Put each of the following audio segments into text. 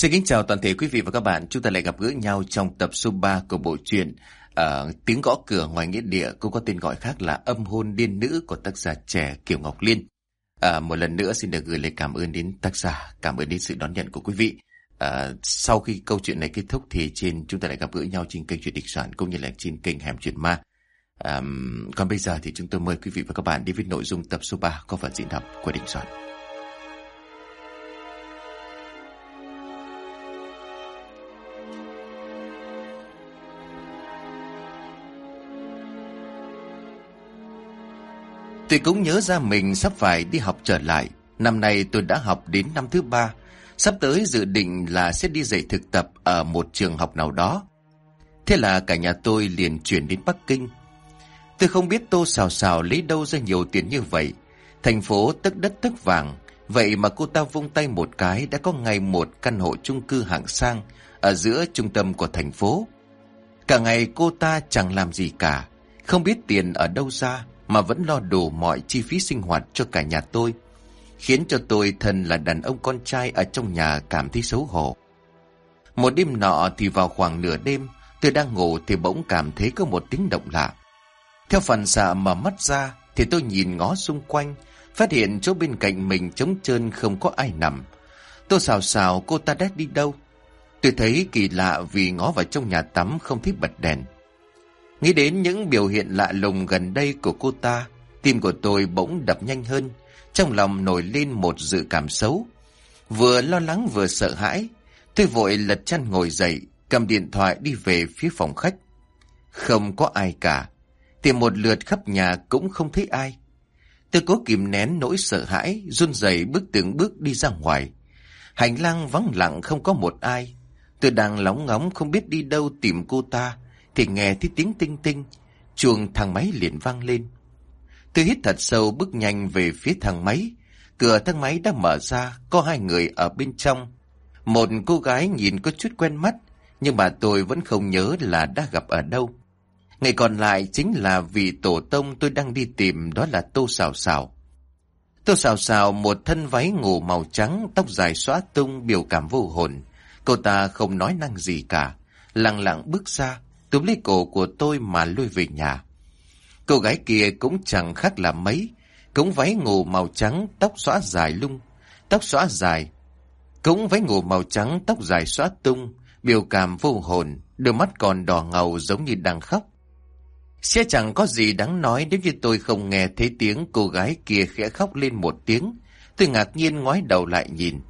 Xin kính chào toàn thể quý vị và các bạn. Chúng ta lại gặp gỡ nhau trong tập số 3 của bộ truyện uh, Tiếng gõ cửa ngoài nghĩa địa cũng có tên gọi khác là Âm hôn điên nữ của tác giả trẻ Kiều Ngọc Liên. Uh, một lần nữa xin được gửi lời cảm ơn đến tác giả, cảm ơn đến sự đón nhận của quý vị. À, sau khi câu chuyện này kết thúc thì trên chúng ta lại gặp gỡ nhau trên kênh truyện địch soạn cũng như là trên kênh Hẻm Truyện Ma. À, còn bây giờ thì chúng tôi mời quý vị và các bạn đi với nội dung tập số 3 có phần diễn đọc của địch soạn. Tôi cũng nhớ ra mình sắp phải đi học trở lại. Năm nay tôi đã học đến năm thứ ba. Sắp tới dự định là sẽ đi dạy thực tập ở một trường học nào đó. Thế là cả nhà tôi liền chuyển đến Bắc Kinh. Tôi không biết Tô Xào Xào lấy đâu ra nhiều tiền như vậy. Thành phố tất đất tất vàng. Vậy mà cô ta vung tay một cái đã có ngay một căn hộ chung cư hạng sang ở giữa trung tâm của thành phố. Cả ngày cô ta chẳng làm gì cả. Không biết tiền ở đâu ra mà vẫn lo đủ mọi chi phí sinh hoạt cho cả nhà tôi, khiến cho tôi thân là đàn ông con trai ở trong nhà cảm thấy xấu hổ. Một đêm nọ thì vào khoảng nửa đêm, tôi đang ngủ thì bỗng cảm thấy có một tiếng động lạ. Theo phản xạ mà mắt ra thì tôi nhìn ngó xung quanh, phát hiện chỗ bên cạnh mình trống trơn không có ai nằm. Tôi xào xào cô ta đã đi đâu? Tôi thấy kỳ lạ vì ngó vào trong nhà tắm không thấy bật đèn. Nghĩ đến những biểu hiện lạ lùng gần đây của cô ta, tim của tôi bỗng đập nhanh hơn, trong lòng nổi lên một dự cảm xấu. Vừa lo lắng vừa sợ hãi, tôi vội lật chăn ngồi dậy, cầm điện thoại đi về phía phòng khách. Không có ai cả, tìm một lượt khắp nhà cũng không thấy ai. Tôi cố kìm nén nỗi sợ hãi, run rẩy bước từng bước đi ra ngoài. Hành lang vắng lặng không có một ai. Tôi đang lóng ngóng không biết đi đâu tìm cô ta, thì nghe thấy tiếng tinh tinh, chuông thang máy liền vang lên. Tôi hít thật sâu bước nhanh về phía thang máy. Cửa thang máy đã mở ra, có hai người ở bên trong. Một cô gái nhìn có chút quen mắt, nhưng mà tôi vẫn không nhớ là đã gặp ở đâu. Ngày còn lại chính là vị tổ tông tôi đang đi tìm đó là Tô Xào Xào. Tô Xào Xào một thân váy ngủ màu trắng, tóc dài xóa tung, biểu cảm vô hồn. Cô ta không nói năng gì cả, lặng lặng bước ra, túm lấy cổ của tôi mà lui về nhà. Cô gái kia cũng chẳng khác là mấy, cũng váy ngủ màu trắng, tóc xõa dài lung, tóc xõa dài. Cũng váy ngủ màu trắng, tóc dài xõa tung, biểu cảm vô hồn, đôi mắt còn đỏ ngầu giống như đang khóc. Sẽ chẳng có gì đáng nói nếu như tôi không nghe thấy tiếng cô gái kia khẽ khóc lên một tiếng. Tôi ngạc nhiên ngoái đầu lại nhìn.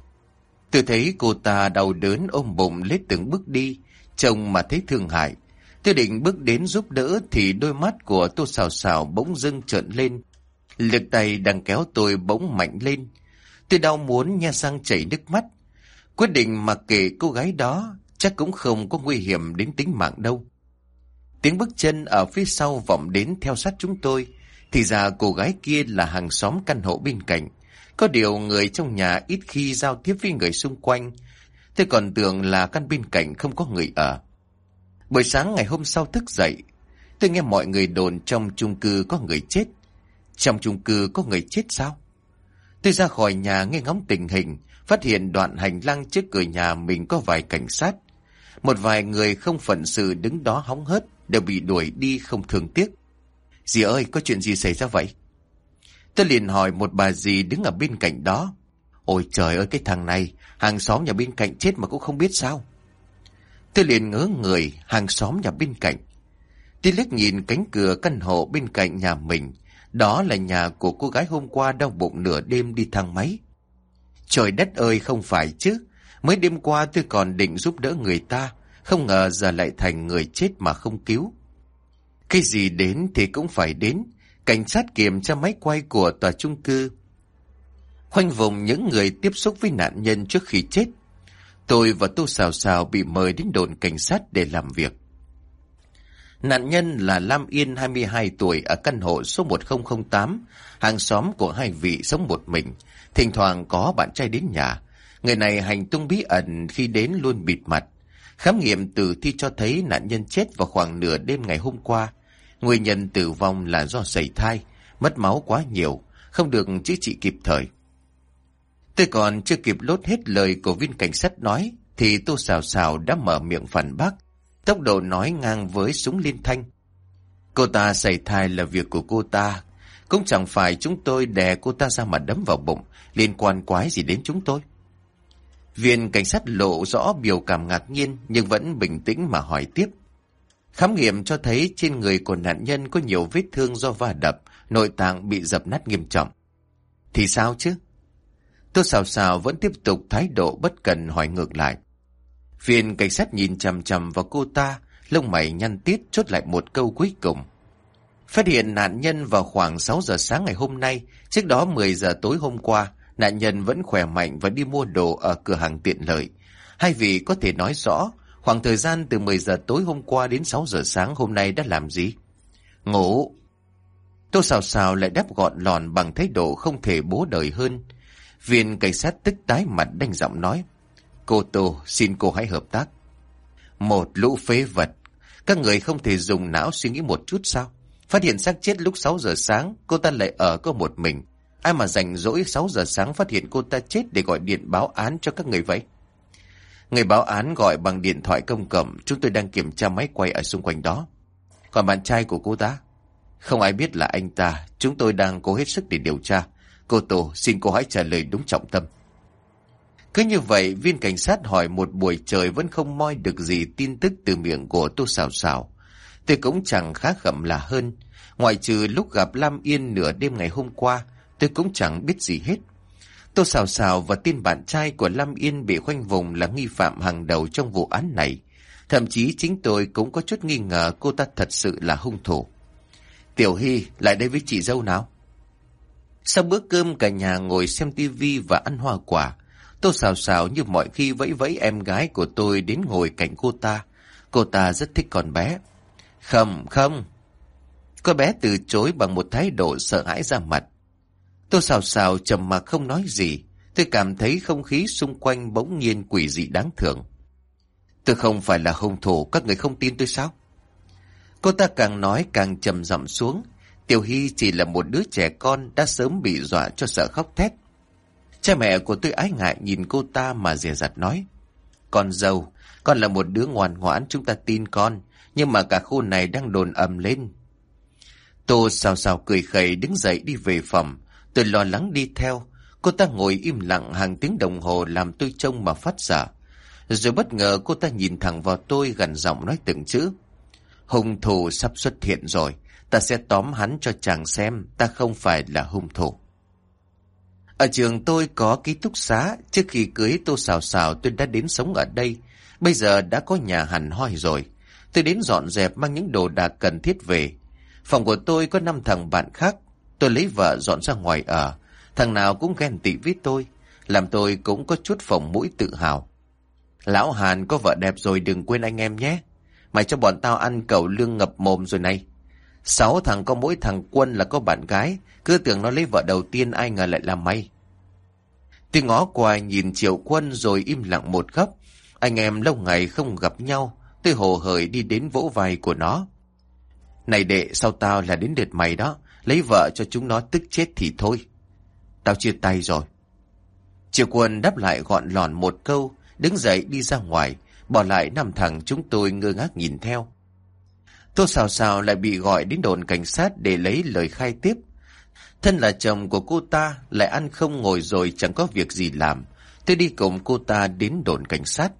Tôi thấy cô ta đau đớn ôm bụng lết từng bước đi, trông mà thấy thương hại. Tôi định bước đến giúp đỡ thì đôi mắt của tôi xào xào bỗng dưng trợn lên. Lực tay đang kéo tôi bỗng mạnh lên. Tôi đau muốn nha sang chảy nước mắt. Quyết định mặc kệ cô gái đó, chắc cũng không có nguy hiểm đến tính mạng đâu. Tiếng bước chân ở phía sau vọng đến theo sát chúng tôi. Thì ra cô gái kia là hàng xóm căn hộ bên cạnh. Có điều người trong nhà ít khi giao tiếp với người xung quanh. Tôi còn tưởng là căn bên cạnh không có người ở. Buổi sáng ngày hôm sau thức dậy, tôi nghe mọi người đồn trong chung cư có người chết. Trong chung cư có người chết sao? Tôi ra khỏi nhà nghe ngóng tình hình, phát hiện đoạn hành lang trước cửa nhà mình có vài cảnh sát. Một vài người không phận sự đứng đó hóng hớt, đều bị đuổi đi không thương tiếc. Dì ơi, có chuyện gì xảy ra vậy? Tôi liền hỏi một bà dì đứng ở bên cạnh đó. Ôi trời ơi cái thằng này, hàng xóm nhà bên cạnh chết mà cũng không biết sao. Tôi liền ngỡ người, hàng xóm nhà bên cạnh. Tôi liếc nhìn cánh cửa căn hộ bên cạnh nhà mình. Đó là nhà của cô gái hôm qua đau bụng nửa đêm đi thang máy. Trời đất ơi, không phải chứ. Mới đêm qua tôi còn định giúp đỡ người ta. Không ngờ giờ lại thành người chết mà không cứu. Cái gì đến thì cũng phải đến. Cảnh sát kiểm tra máy quay của tòa chung cư. Khoanh vùng những người tiếp xúc với nạn nhân trước khi chết. Tôi và Tô Xào Xào bị mời đến đồn cảnh sát để làm việc. Nạn nhân là Lam Yên 22 tuổi ở căn hộ số 1008, hàng xóm của hai vị sống một mình, thỉnh thoảng có bạn trai đến nhà. Người này hành tung bí ẩn khi đến luôn bịt mặt. Khám nghiệm tử thi cho thấy nạn nhân chết vào khoảng nửa đêm ngày hôm qua. Nguyên nhân tử vong là do sẩy thai, mất máu quá nhiều, không được chữa trị kịp thời. Tôi còn chưa kịp lốt hết lời của viên cảnh sát nói, thì Tô Xào Xào đã mở miệng phản bác. Tốc độ nói ngang với súng liên thanh. Cô ta xảy thai là việc của cô ta. Cũng chẳng phải chúng tôi đè cô ta ra mà đấm vào bụng. Liên quan quái gì đến chúng tôi. Viên cảnh sát lộ rõ biểu cảm ngạc nhiên nhưng vẫn bình tĩnh mà hỏi tiếp. Khám nghiệm cho thấy trên người của nạn nhân có nhiều vết thương do va đập, nội tạng bị dập nát nghiêm trọng. Thì sao chứ? Tô xào xào vẫn tiếp tục thái độ bất cần hỏi ngược lại. Viên cảnh sát nhìn chầm chầm vào cô ta, lông mày nhăn tiết chốt lại một câu cuối cùng. Phát hiện nạn nhân vào khoảng 6 giờ sáng ngày hôm nay, trước đó 10 giờ tối hôm qua, nạn nhân vẫn khỏe mạnh và đi mua đồ ở cửa hàng tiện lợi. Hai vị có thể nói rõ, khoảng thời gian từ 10 giờ tối hôm qua đến 6 giờ sáng hôm nay đã làm gì? Ngủ. Tô xào xào lại đáp gọn lòn bằng thái độ không thể bố đời hơn. Viên cảnh sát tức tái mặt đanh giọng nói. Cô Tô, xin cô hãy hợp tác. Một lũ phế vật. Các người không thể dùng não suy nghĩ một chút sao? Phát hiện xác chết lúc 6 giờ sáng, cô ta lại ở có một mình. Ai mà rảnh rỗi 6 giờ sáng phát hiện cô ta chết để gọi điện báo án cho các người vậy? Người báo án gọi bằng điện thoại công cộng, chúng tôi đang kiểm tra máy quay ở xung quanh đó. Còn bạn trai của cô ta? Không ai biết là anh ta, chúng tôi đang cố hết sức để điều tra. Cô Tô, xin cô hãy trả lời đúng trọng tâm. Cứ như vậy, viên cảnh sát hỏi một buổi trời vẫn không moi được gì tin tức từ miệng của Tô Sào Sào. Tôi cũng chẳng khá khẩm là hơn. Ngoại trừ lúc gặp Lam Yên nửa đêm ngày hôm qua, tôi cũng chẳng biết gì hết. Tô Sào Sào và tin bạn trai của Lam Yên bị khoanh vùng là nghi phạm hàng đầu trong vụ án này. Thậm chí chính tôi cũng có chút nghi ngờ cô ta thật sự là hung thủ. Tiểu Hy lại đây với chị dâu nào? Sau bữa cơm cả nhà ngồi xem tivi và ăn hoa quả. tôi xào xào như mọi khi vẫy vẫy em gái của tôi đến ngồi cạnh cô ta. Cô ta rất thích con bé. Không, không. Cô bé từ chối bằng một thái độ sợ hãi ra mặt. tôi xào xào trầm mặc không nói gì. Tôi cảm thấy không khí xung quanh bỗng nhiên quỷ dị đáng thường. Tôi không phải là hung thủ, các người không tin tôi sao? Cô ta càng nói càng trầm giọng xuống. Tiểu Hy chỉ là một đứa trẻ con đã sớm bị dọa cho sợ khóc thét. Cha mẹ của tôi ái ngại nhìn cô ta mà dè dặt nói. Con dâu, con là một đứa ngoan ngoãn chúng ta tin con, nhưng mà cả khu này đang đồn ầm lên. Tô xào xào cười khẩy đứng dậy đi về phòng, tôi lo lắng đi theo. Cô ta ngồi im lặng hàng tiếng đồng hồ làm tôi trông mà phát sợ. Rồi bất ngờ cô ta nhìn thẳng vào tôi gần giọng nói từng chữ. "Hùng thủ sắp xuất hiện rồi, ta sẽ tóm hắn cho chàng xem ta không phải là hung thủ. Ở trường tôi có ký túc xá, trước khi cưới tô xào xào tôi đã đến sống ở đây. Bây giờ đã có nhà hẳn hoi rồi. Tôi đến dọn dẹp mang những đồ đạc cần thiết về. Phòng của tôi có năm thằng bạn khác. Tôi lấy vợ dọn ra ngoài ở. Thằng nào cũng ghen tị với tôi. Làm tôi cũng có chút phòng mũi tự hào. Lão Hàn có vợ đẹp rồi đừng quên anh em nhé. Mày cho bọn tao ăn cậu lương ngập mồm rồi này. Sáu thằng có mỗi thằng quân là có bạn gái. Cứ tưởng nó lấy vợ đầu tiên ai ngờ lại là may. Tôi ngó qua nhìn triệu quân rồi im lặng một góc. Anh em lâu ngày không gặp nhau. Tôi hồ hởi đi đến vỗ vai của nó. Này đệ, sau tao là đến đợt mày đó. Lấy vợ cho chúng nó tức chết thì thôi. Tao chia tay rồi. Triệu quân đáp lại gọn lòn một câu, đứng dậy đi ra ngoài, bỏ lại năm thằng chúng tôi ngơ ngác nhìn theo. Tô Sào Sào lại bị gọi đến đồn cảnh sát để lấy lời khai tiếp. Thân là chồng của cô ta, lại ăn không ngồi rồi chẳng có việc gì làm. Tôi đi cùng cô ta đến đồn cảnh sát.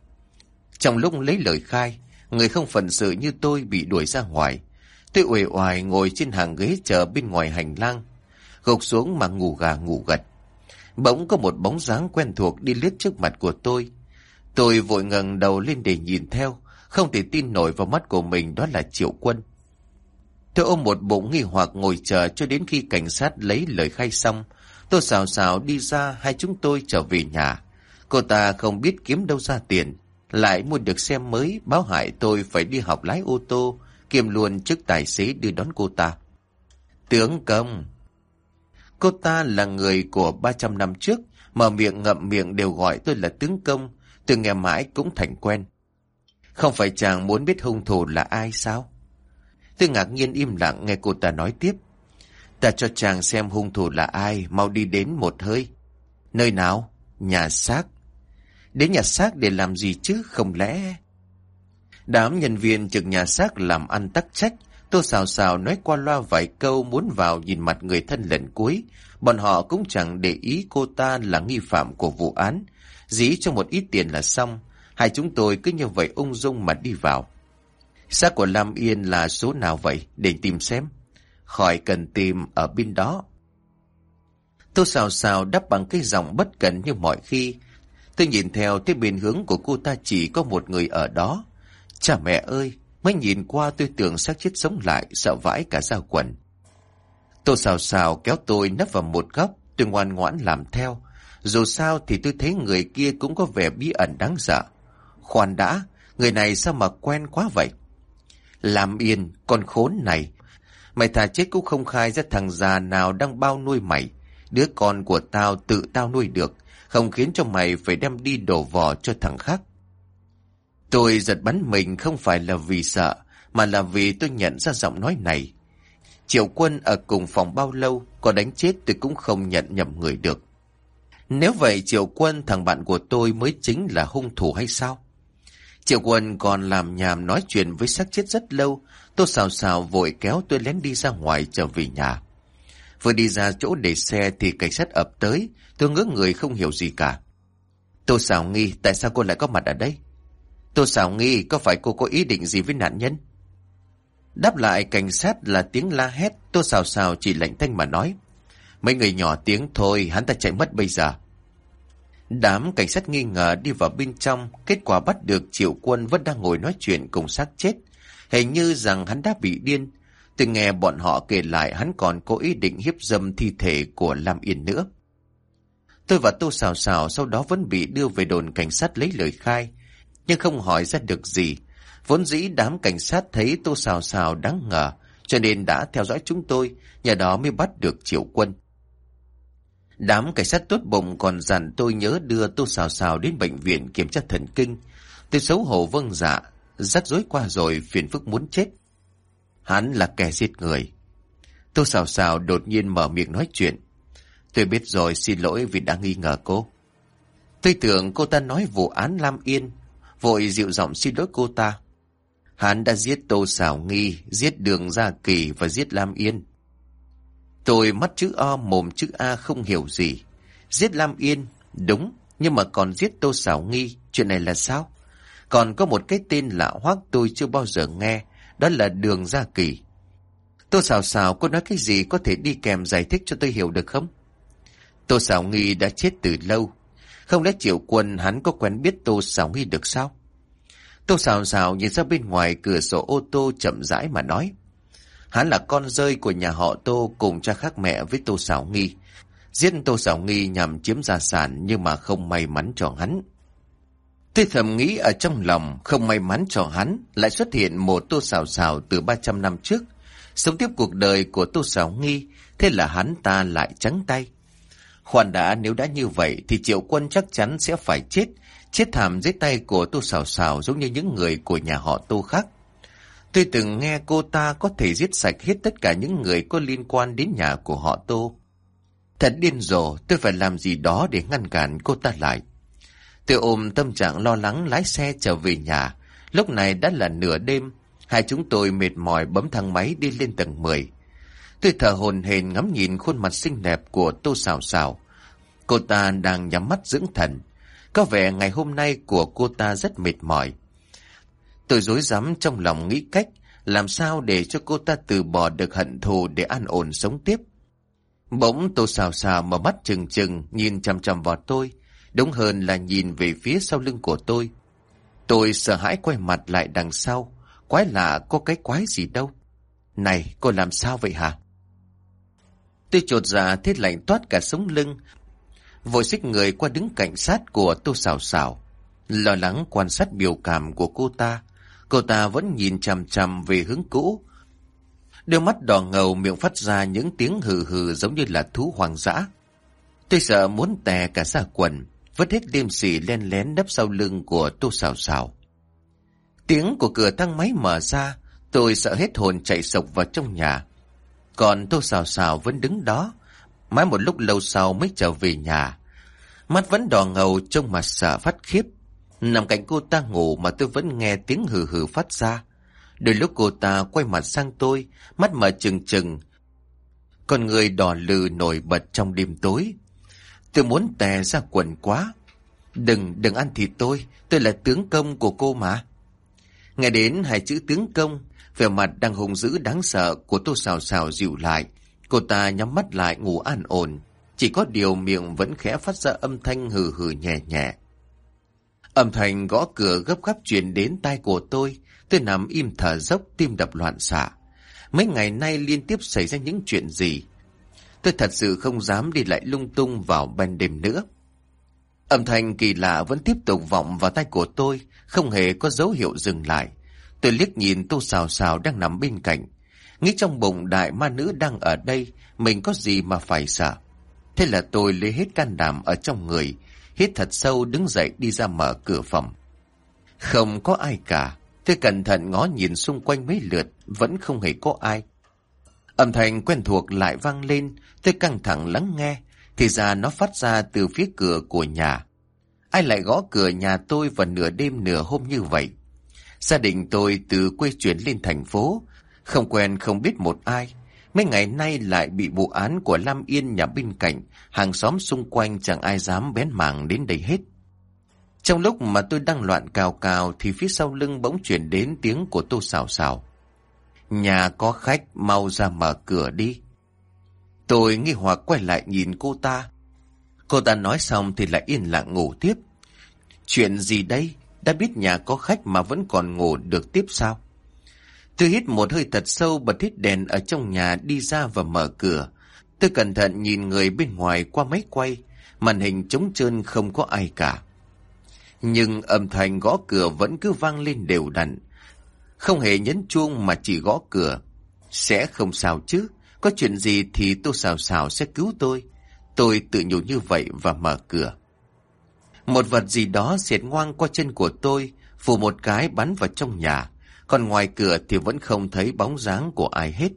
Trong lúc lấy lời khai, người không phận sự như tôi bị đuổi ra ngoài. Tôi uể oải ngồi trên hàng ghế chờ bên ngoài hành lang, gục xuống mà ngủ gà ngủ gật. Bỗng có một bóng dáng quen thuộc đi lướt trước mặt của tôi. Tôi vội ngẩng đầu lên để nhìn theo, không thể tin nổi vào mắt của mình đó là Triệu Quân. Tôi ôm một bụng nghi hoặc ngồi chờ cho đến khi cảnh sát lấy lời khai xong. Tôi xào xào đi ra hai chúng tôi trở về nhà. Cô ta không biết kiếm đâu ra tiền. Lại mua được xe mới báo hại tôi phải đi học lái ô tô, kiêm luôn chức tài xế đưa đón cô ta. Tướng công Cô ta là người của 300 năm trước, mở miệng ngậm miệng đều gọi tôi là tướng công, tôi nghe mãi cũng thành quen. Không phải chàng muốn biết hung thủ là ai sao? Tôi ngạc nhiên im lặng nghe cô ta nói tiếp. Ta cho chàng xem hung thủ là ai, mau đi đến một hơi. Nơi nào? Nhà xác. Đến nhà xác để làm gì chứ không lẽ... Đám nhân viên trực nhà xác làm ăn tắc trách. Tô xào xào nói qua loa vài câu muốn vào nhìn mặt người thân lần cuối. Bọn họ cũng chẳng để ý cô ta là nghi phạm của vụ án. Dí cho một ít tiền là xong. Hai chúng tôi cứ như vậy ung dung mà đi vào. Xác của Lam Yên là số nào vậy để tìm xem. Khỏi cần tìm ở bên đó. tôi xào xào đắp bằng cái giọng bất cẩn như mọi khi. Tôi nhìn theo tới bên hướng của cô ta chỉ có một người ở đó. Cha mẹ ơi, mới nhìn qua tôi tưởng xác chết sống lại, sợ vãi cả ra quần. tôi xào xào kéo tôi nấp vào một góc, tôi ngoan ngoãn làm theo. Dù sao thì tôi thấy người kia cũng có vẻ bí ẩn đáng sợ. Khoan đã, người này sao mà quen quá vậy? Làm yên, con khốn này. Mày thà chết cũng không khai ra thằng già nào đang bao nuôi mày. Đứa con của tao tự tao nuôi được, không khiến cho mày phải đem đi đổ vò cho thằng khác. Tôi giật bắn mình không phải là vì sợ, mà là vì tôi nhận ra giọng nói này. Triệu quân ở cùng phòng bao lâu, có đánh chết tôi cũng không nhận nhầm người được. Nếu vậy Triệu quân thằng bạn của tôi mới chính là hung thủ hay sao? Triệu quân còn làm nhàm nói chuyện với xác chết rất lâu, tôi xào xào vội kéo tôi lén đi ra ngoài trở về nhà. Vừa đi ra chỗ để xe thì cảnh sát ập tới, tôi ngỡ người không hiểu gì cả. Tôi xào nghi tại sao cô lại có mặt ở đây? Tôi xào nghi có phải cô có ý định gì với nạn nhân? Đáp lại cảnh sát là tiếng la hét, tôi xào xào chỉ lạnh thanh mà nói. Mấy người nhỏ tiếng thôi, hắn ta chạy mất bây giờ. Đám cảnh sát nghi ngờ đi vào bên trong, kết quả bắt được triệu quân vẫn đang ngồi nói chuyện cùng xác chết. Hình như rằng hắn đã bị điên. Từng nghe bọn họ kể lại hắn còn có ý định hiếp dâm thi thể của Lam Yên nữa. Tôi và Tô Sào Sào sau đó vẫn bị đưa về đồn cảnh sát lấy lời khai nhưng không hỏi ra được gì. Vốn dĩ đám cảnh sát thấy Tô Sào Sào đáng ngờ, cho nên đã theo dõi chúng tôi, nhà đó mới bắt được triệu quân. Đám cảnh sát tốt bụng còn dặn tôi nhớ đưa Tô Xào Xào đến bệnh viện kiểm tra thần kinh. Tôi xấu hổ vâng dạ, rắc rối qua rồi phiền phức muốn chết. Hắn là kẻ giết người. Tô Xào Xào đột nhiên mở miệng nói chuyện. Tôi biết rồi xin lỗi vì đã nghi ngờ cô. Tôi tưởng cô ta nói vụ án Lam Yên vội dịu giọng xin lỗi cô ta. Hắn đã giết Tô Sảo Nghi, giết Đường Gia Kỳ và giết Lam Yên. Tôi mắt chữ O mồm chữ A không hiểu gì. Giết Lam Yên, đúng, nhưng mà còn giết Tô Sảo Nghi, chuyện này là sao? Còn có một cái tên lạ hoắc tôi chưa bao giờ nghe, đó là Đường Gia Kỳ. Tô Sảo Sảo có nói cái gì có thể đi kèm giải thích cho tôi hiểu được không? Tô Sảo Nghi đã chết từ lâu, không lẽ triệu quân hắn có quen biết Tô Sào Nghi được sao? Tô Sào Sào nhìn ra bên ngoài cửa sổ ô tô chậm rãi mà nói. Hắn là con rơi của nhà họ Tô cùng cha khác mẹ với Tô sảo Nghi. Giết Tô sảo Nghi nhằm chiếm gia sản nhưng mà không may mắn cho hắn. Tôi thầm nghĩ ở trong lòng không may mắn cho hắn lại xuất hiện một Tô sảo sảo từ 300 năm trước. Sống tiếp cuộc đời của Tô sảo Nghi, thế là hắn ta lại trắng tay. Khoan đã nếu đã như vậy thì triệu quân chắc chắn sẽ phải chết, chết thảm dưới tay của tô xào xào giống như những người của nhà họ tô khác. Tôi từng nghe cô ta có thể giết sạch hết tất cả những người có liên quan đến nhà của họ tô. Thật điên rồ, tôi phải làm gì đó để ngăn cản cô ta lại. Tôi ôm tâm trạng lo lắng lái xe trở về nhà. Lúc này đã là nửa đêm, hai chúng tôi mệt mỏi bấm thang máy đi lên tầng 10. Tôi thở hồn hển ngắm nhìn khuôn mặt xinh đẹp của Tô Sào Sào. Cô ta đang nhắm mắt dưỡng thần. Có vẻ ngày hôm nay của cô ta rất mệt mỏi. Tôi dối rắm trong lòng nghĩ cách làm sao để cho cô ta từ bỏ được hận thù để an ổn sống tiếp. Bỗng Tô Sào Sào mở mắt trừng trừng nhìn chằm chằm vào tôi. Đúng hơn là nhìn về phía sau lưng của tôi. Tôi sợ hãi quay mặt lại đằng sau. Quái lạ có cái quái gì đâu. Này, cô làm sao vậy hả? Tôi trột dạ thiết lạnh toát cả sống lưng. Vội xích người qua đứng cạnh sát của tô xào xào. Lo lắng quan sát biểu cảm của cô ta. Cô ta vẫn nhìn chằm chằm về hướng cũ. Đôi mắt đỏ ngầu miệng phát ra những tiếng hừ hừ giống như là thú hoang dã. Tôi sợ muốn tè cả xa quần, vứt hết đêm xỉ len lén đắp sau lưng của tô xào xào. Tiếng của cửa thang máy mở ra, tôi sợ hết hồn chạy sộc vào trong nhà. Còn Tô Xào Xào vẫn đứng đó, mãi một lúc lâu sau mới trở về nhà. Mắt vẫn đỏ ngầu trông mà sợ phát khiếp. Nằm cạnh cô ta ngủ mà tôi vẫn nghe tiếng hừ hừ phát ra. Đôi lúc cô ta quay mặt sang tôi, mắt mở trừng trừng. Con người đỏ lừ nổi bật trong đêm tối. Tôi muốn tè ra quần quá. Đừng, đừng ăn thịt tôi, tôi là tướng công của cô mà. Nghe đến hai chữ tướng công, vẻ mặt đang hùng dữ đáng sợ của tô xào xào dịu lại. Cô ta nhắm mắt lại ngủ an ổn. Chỉ có điều miệng vẫn khẽ phát ra âm thanh hừ hừ nhẹ nhẹ. Âm thanh gõ cửa gấp gáp truyền đến tai của tôi. Tôi nằm im thở dốc tim đập loạn xạ. Mấy ngày nay liên tiếp xảy ra những chuyện gì. Tôi thật sự không dám đi lại lung tung vào ban đêm nữa. Âm thanh kỳ lạ vẫn tiếp tục vọng vào tay của tôi, không hề có dấu hiệu dừng lại. Tôi liếc nhìn tô xào xào đang nằm bên cạnh. Nghĩ trong bụng đại ma nữ đang ở đây, mình có gì mà phải sợ. Thế là tôi lấy hết can đảm ở trong người, hít thật sâu đứng dậy đi ra mở cửa phòng. Không có ai cả, tôi cẩn thận ngó nhìn xung quanh mấy lượt, vẫn không hề có ai. Âm thanh quen thuộc lại vang lên, tôi căng thẳng lắng nghe, thì ra nó phát ra từ phía cửa của nhà. Ai lại gõ cửa nhà tôi vào nửa đêm nửa hôm như vậy? Gia đình tôi từ quê chuyển lên thành phố, không quen không biết một ai. Mấy ngày nay lại bị vụ án của Lam Yên nhà bên cạnh, hàng xóm xung quanh chẳng ai dám bén mảng đến đây hết. Trong lúc mà tôi đang loạn cào cào thì phía sau lưng bỗng chuyển đến tiếng của tô xào xào. Nhà có khách mau ra mở cửa đi. Tôi nghi hoặc quay lại nhìn cô ta. Cô ta nói xong thì lại yên lặng ngủ tiếp. Chuyện gì đây? Đã biết nhà có khách mà vẫn còn ngủ được tiếp sao? Tôi hít một hơi thật sâu bật hít đèn ở trong nhà đi ra và mở cửa. Tôi cẩn thận nhìn người bên ngoài qua máy quay, màn hình trống trơn không có ai cả. Nhưng âm thanh gõ cửa vẫn cứ vang lên đều đặn. Không hề nhấn chuông mà chỉ gõ cửa. Sẽ không sao chứ, có chuyện gì thì tô xào xào sẽ cứu tôi. Tôi tự nhủ như vậy và mở cửa. Một vật gì đó xẹt ngoang qua chân của tôi, phủ một cái bắn vào trong nhà. Còn ngoài cửa thì vẫn không thấy bóng dáng của ai hết.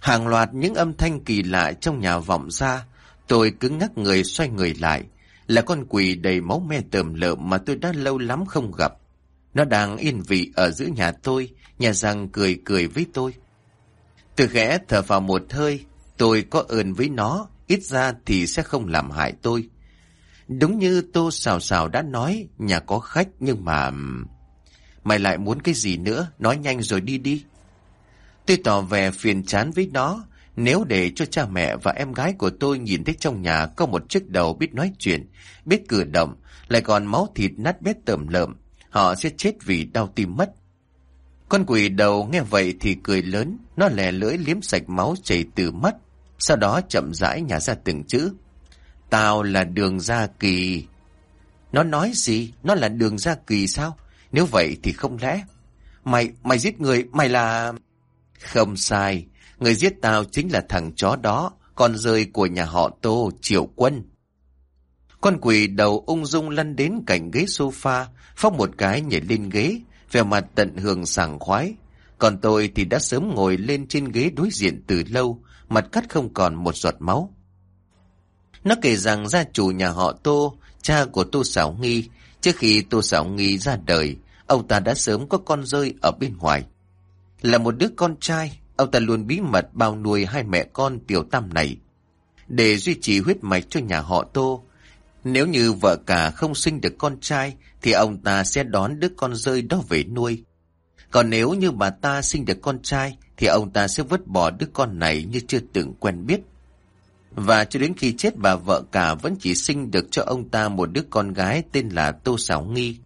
Hàng loạt những âm thanh kỳ lạ trong nhà vọng ra, tôi cứng ngắc người xoay người lại. Là con quỷ đầy máu me tờm lợm mà tôi đã lâu lắm không gặp. Nó đang yên vị ở giữa nhà tôi, nhà rằng cười cười với tôi. Tôi ghẽ thở vào một hơi, tôi có ơn với nó, ít ra thì sẽ không làm hại tôi. Đúng như Tô Sào Sào đã nói, nhà có khách nhưng mà... Mày lại muốn cái gì nữa, nói nhanh rồi đi đi. Tôi tỏ vẻ phiền chán với nó, nếu để cho cha mẹ và em gái của tôi nhìn thấy trong nhà có một chiếc đầu biết nói chuyện, biết cử động, lại còn máu thịt nát bét tẩm lợm, họ sẽ chết vì đau tim mất. Con quỷ đầu nghe vậy thì cười lớn, nó lè lưỡi liếm sạch máu chảy từ mắt, sau đó chậm rãi nhả ra từng chữ. Tao là đường gia kỳ. Nó nói gì? Nó là đường gia kỳ sao? Nếu vậy thì không lẽ? Mày, mày giết người, mày là... Không sai, người giết tao chính là thằng chó đó, con rơi của nhà họ Tô, Triệu Quân. Con quỷ đầu ung dung lăn đến cạnh ghế sofa, phóc một cái nhảy lên ghế, vẻ mặt tận hưởng sảng khoái. Còn tôi thì đã sớm ngồi lên trên ghế đối diện từ lâu, mặt cắt không còn một giọt máu. Nó kể rằng gia chủ nhà họ Tô, cha của Tô Sảo Nghi, trước khi Tô Sảo Nghi ra đời, ông ta đã sớm có con rơi ở bên ngoài. Là một đứa con trai, ông ta luôn bí mật bao nuôi hai mẹ con tiểu tam này. Để duy trì huyết mạch cho nhà họ Tô, nếu như vợ cả không sinh được con trai, thì ông ta sẽ đón đứa con rơi đó về nuôi. Còn nếu như bà ta sinh được con trai, thì ông ta sẽ vứt bỏ đứa con này như chưa từng quen biết. Và cho đến khi chết bà vợ cả vẫn chỉ sinh được cho ông ta một đứa con gái tên là Tô Sảo Nghi.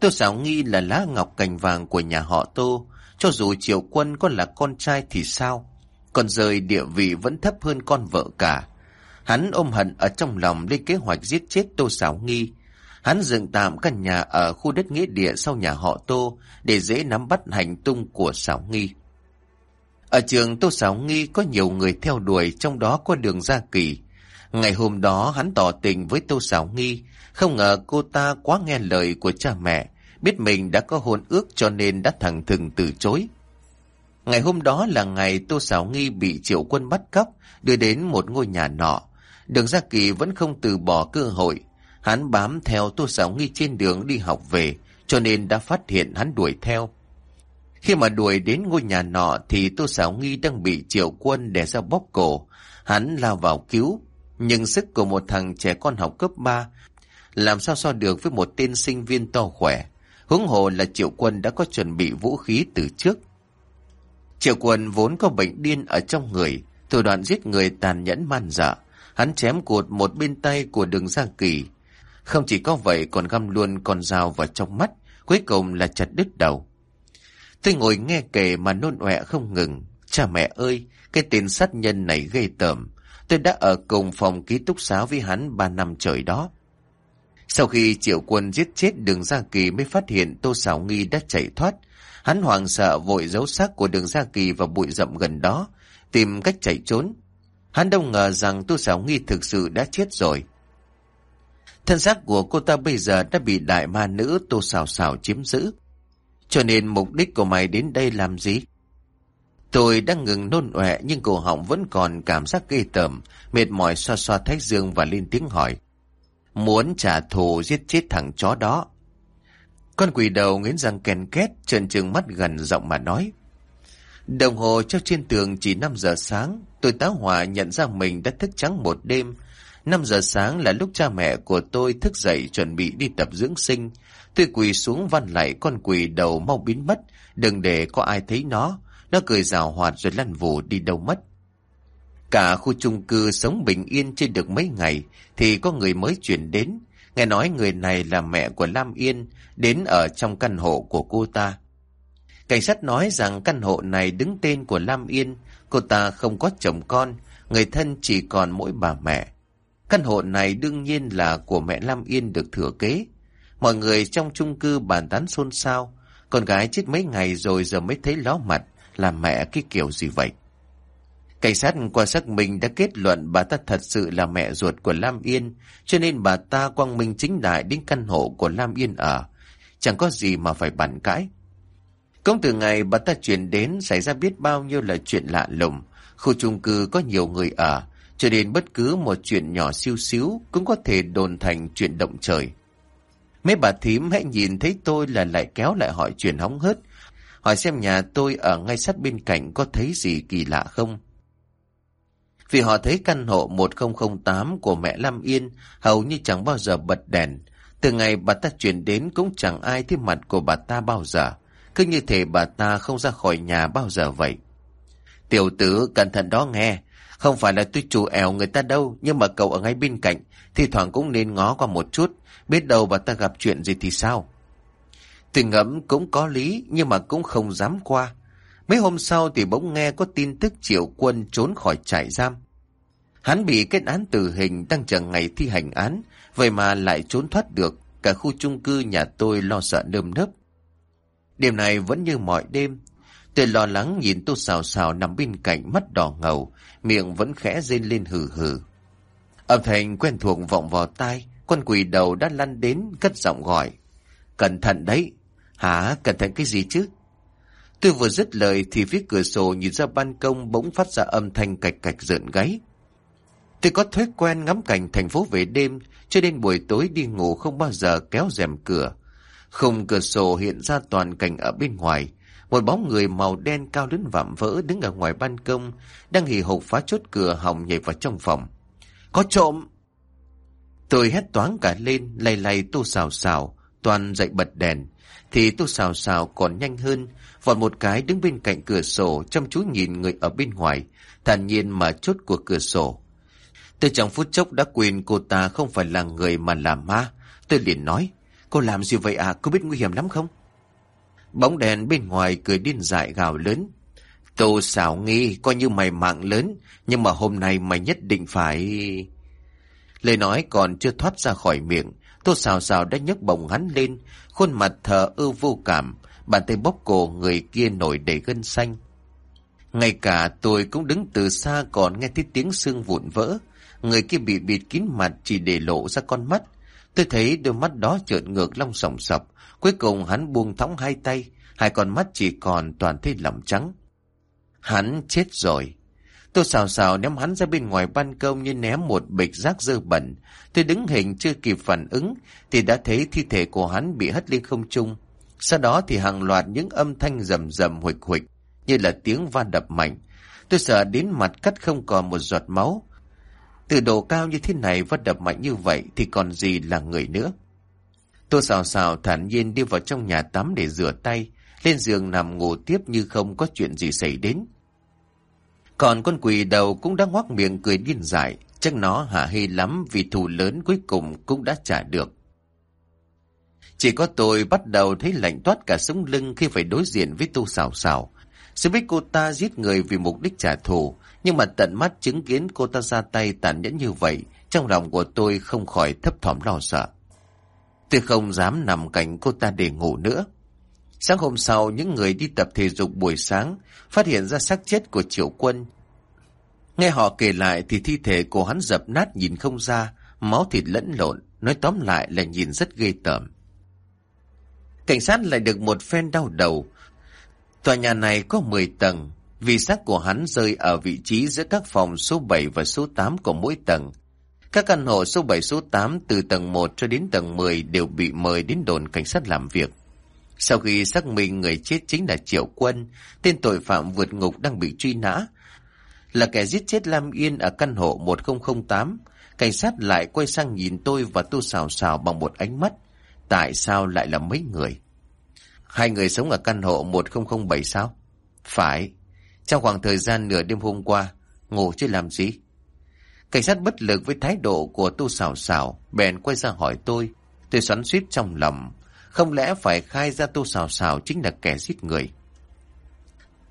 Tô Sảo Nghi là lá ngọc cành vàng của nhà họ Tô, cho dù Triệu Quân có là con trai thì sao? Còn rời địa vị vẫn thấp hơn con vợ cả. Hắn ôm hận ở trong lòng lên kế hoạch giết chết Tô Sảo Nghi. Hắn dựng tạm căn nhà ở khu đất nghĩa địa sau nhà họ Tô để dễ nắm bắt hành tung của Sảo Nghi. Ở trường Tô Sảo Nghi có nhiều người theo đuổi, trong đó có đường Gia Kỳ. Ngày hôm đó hắn tỏ tình với Tô Sảo Nghi, không ngờ cô ta quá nghe lời của cha mẹ, biết mình đã có hôn ước cho nên đã thẳng thừng từ chối. Ngày hôm đó là ngày Tô Sảo Nghi bị triệu quân bắt cóc, đưa đến một ngôi nhà nọ. Đường Gia Kỳ vẫn không từ bỏ cơ hội. Hắn bám theo Tô Sảo Nghi trên đường đi học về, cho nên đã phát hiện hắn đuổi theo. Khi mà đuổi đến ngôi nhà nọ thì Tô Sảo Nghi đang bị triệu quân đè ra bóp cổ. Hắn lao vào cứu, nhưng sức của một thằng trẻ con học cấp 3 làm sao so được với một tên sinh viên to khỏe. Hướng hồ là triệu quân đã có chuẩn bị vũ khí từ trước. Triệu quân vốn có bệnh điên ở trong người, thủ đoạn giết người tàn nhẫn man dạ. Hắn chém cột một bên tay của đường Giang Kỳ. Không chỉ có vậy còn găm luôn con dao vào trong mắt, cuối cùng là chặt đứt đầu. Tôi ngồi nghe kể mà nôn ọe không ngừng. Cha mẹ ơi, cái tên sát nhân này gây tởm. Tôi đã ở cùng phòng ký túc xá với hắn ba năm trời đó. Sau khi triệu quân giết chết đường Gia Kỳ mới phát hiện Tô Sảo Nghi đã chạy thoát. Hắn hoàng sợ vội giấu xác của đường Gia Kỳ vào bụi rậm gần đó, tìm cách chạy trốn. Hắn đâu ngờ rằng Tô Sảo Nghi thực sự đã chết rồi. Thân xác của cô ta bây giờ đã bị đại ma nữ Tô Sảo Sảo chiếm giữ. Cho nên mục đích của mày đến đây làm gì? Tôi đang ngừng nôn ọe nhưng cổ họng vẫn còn cảm giác ghê tởm, mệt mỏi xoa xoa thái dương và lên tiếng hỏi. Muốn trả thù giết chết thằng chó đó. Con quỷ đầu nghiến răng ken két, trần trừng mắt gần giọng mà nói. Đồng hồ treo trên tường chỉ 5 giờ sáng, tôi táo hỏa nhận ra mình đã thức trắng một đêm. 5 giờ sáng là lúc cha mẹ của tôi thức dậy chuẩn bị đi tập dưỡng sinh. Tôi quỳ xuống văn lại con quỳ đầu mau biến mất, đừng để có ai thấy nó. Nó cười rào hoạt rồi lăn vù đi đâu mất. Cả khu chung cư sống bình yên trên được mấy ngày thì có người mới chuyển đến. Nghe nói người này là mẹ của Lam Yên đến ở trong căn hộ của cô ta. Cảnh sát nói rằng căn hộ này đứng tên của Lam Yên, cô ta không có chồng con, người thân chỉ còn mỗi bà mẹ. Căn hộ này đương nhiên là của mẹ Lam Yên được thừa kế. Mọi người trong chung cư bàn tán xôn xao, con gái chết mấy ngày rồi giờ mới thấy ló mặt, là mẹ cái kiểu gì vậy? Cảnh sát qua xác minh đã kết luận bà ta thật sự là mẹ ruột của Lam Yên, cho nên bà ta quang minh chính đại đến căn hộ của Lam Yên ở. Chẳng có gì mà phải bàn cãi. Công từ ngày bà ta chuyển đến xảy ra biết bao nhiêu là chuyện lạ lùng. Khu chung cư có nhiều người ở, cho nên bất cứ một chuyện nhỏ siêu xíu cũng có thể đồn thành chuyện động trời. Mấy bà thím hãy nhìn thấy tôi là lại kéo lại hỏi chuyện hóng hớt, hỏi xem nhà tôi ở ngay sát bên cạnh có thấy gì kỳ lạ không. Vì họ thấy căn hộ 1008 của mẹ Lam Yên hầu như chẳng bao giờ bật đèn. Từ ngày bà ta chuyển đến cũng chẳng ai thấy mặt của bà ta bao giờ. Cứ như thể bà ta không ra khỏi nhà bao giờ vậy. Tiểu tử cẩn thận đó nghe. Không phải là tôi chủ ẻo người ta đâu, nhưng mà cậu ở ngay bên cạnh, thì thoảng cũng nên ngó qua một chút, biết đâu bà ta gặp chuyện gì thì sao. Tôi ngẫm cũng có lý, nhưng mà cũng không dám qua. Mấy hôm sau thì bỗng nghe có tin tức triệu quân trốn khỏi trại giam. Hắn bị kết án tử hình đang chờ ngày thi hành án, vậy mà lại trốn thoát được, cả khu chung cư nhà tôi lo sợ nơm nớp. Đêm này vẫn như mọi đêm, tôi lo lắng nhìn tô xào xào nằm bên cạnh mắt đỏ ngầu, miệng vẫn khẽ rên lên hừ hừ. Âm thanh quen thuộc vọng vào tai, con quỷ đầu đã lăn đến cất giọng gọi. Cẩn thận đấy. Hả? Cẩn thận cái gì chứ? Tôi vừa dứt lời thì phía cửa sổ nhìn ra ban công bỗng phát ra âm thanh cạch cạch rợn gáy. Tôi có thói quen ngắm cảnh thành phố về đêm, cho nên buổi tối đi ngủ không bao giờ kéo rèm cửa. không cửa sổ hiện ra toàn cảnh ở bên ngoài. Một bóng người màu đen cao lớn vạm vỡ đứng ở ngoài ban công, đang hì hục phá chốt cửa hỏng nhảy vào trong phòng. Có trộm! Tôi hét toáng cả lên, lay lay tô xào xào, toàn dậy bật đèn. Thì tô xào xào còn nhanh hơn, vọt một cái đứng bên cạnh cửa sổ, chăm chú nhìn người ở bên ngoài, thản nhiên mà chốt của cửa sổ. Tôi trong phút chốc đã quên cô ta không phải là người mà là ma. Tôi liền nói, cô làm gì vậy à, cô biết nguy hiểm lắm không? Bóng đèn bên ngoài cười điên dại gào lớn. Tô xảo nghi, coi như mày mạng lớn, nhưng mà hôm nay mày nhất định phải... Lời nói còn chưa thoát ra khỏi miệng, Tô xào xào đã nhấc bồng hắn lên, khuôn mặt thờ ơ vô cảm, bàn tay bóp cổ người kia nổi đầy gân xanh. Ngay cả tôi cũng đứng từ xa còn nghe thấy tiếng xương vụn vỡ, người kia bị bịt kín mặt chỉ để lộ ra con mắt. Tôi thấy đôi mắt đó trợn ngược long sòng sọc, cuối cùng hắn buông thõng hai tay, hai con mắt chỉ còn toàn thấy lỏng trắng. Hắn chết rồi. Tôi xào xào ném hắn ra bên ngoài ban công như ném một bịch rác dơ bẩn. Tôi đứng hình chưa kịp phản ứng thì đã thấy thi thể của hắn bị hất lên không trung. Sau đó thì hàng loạt những âm thanh rầm rầm huịch huịch như là tiếng va đập mạnh. Tôi sợ đến mặt cắt không còn một giọt máu. Từ độ cao như thế này va đập mạnh như vậy thì còn gì là người nữa. Tôi xào xào thản nhiên đi vào trong nhà tắm để rửa tay, lên giường nằm ngủ tiếp như không có chuyện gì xảy đến. Còn con quỷ đầu cũng đã ngoác miệng cười điên dại, chắc nó hả hê lắm vì thù lớn cuối cùng cũng đã trả được. Chỉ có tôi bắt đầu thấy lạnh toát cả sống lưng khi phải đối diện với tu xào xào. Sự biết cô ta giết người vì mục đích trả thù, nhưng mà tận mắt chứng kiến cô ta ra tay tàn nhẫn như vậy, trong lòng của tôi không khỏi thấp thỏm lo sợ. Tôi không dám nằm cạnh cô ta để ngủ nữa. Sáng hôm sau, những người đi tập thể dục buổi sáng phát hiện ra xác chết của Triệu Quân. Nghe họ kể lại thì thi thể của hắn dập nát nhìn không ra, máu thịt lẫn lộn, nói tóm lại là nhìn rất ghê tởm. Cảnh sát lại được một phen đau đầu. Tòa nhà này có 10 tầng, vì xác của hắn rơi ở vị trí giữa các phòng số 7 và số 8 của mỗi tầng. Các căn hộ số 7 số 8 từ tầng 1 cho đến tầng 10 đều bị mời đến đồn cảnh sát làm việc. Sau khi xác minh người chết chính là Triệu Quân, tên tội phạm vượt ngục đang bị truy nã, là kẻ giết chết Lam Yên ở căn hộ 1008. Cảnh sát lại quay sang nhìn tôi và tôi Xào Xào bằng một ánh mắt. Tại sao lại là mấy người? Hai người sống ở căn hộ 1007 sao? Phải. Trong khoảng thời gian nửa đêm hôm qua, ngủ chứ làm gì? Cảnh sát bất lực với thái độ của Tô Xào Xào, bèn quay ra hỏi tôi. Tôi xoắn suýt trong lòng. Không lẽ phải khai ra Tô Xào Xào chính là kẻ giết người?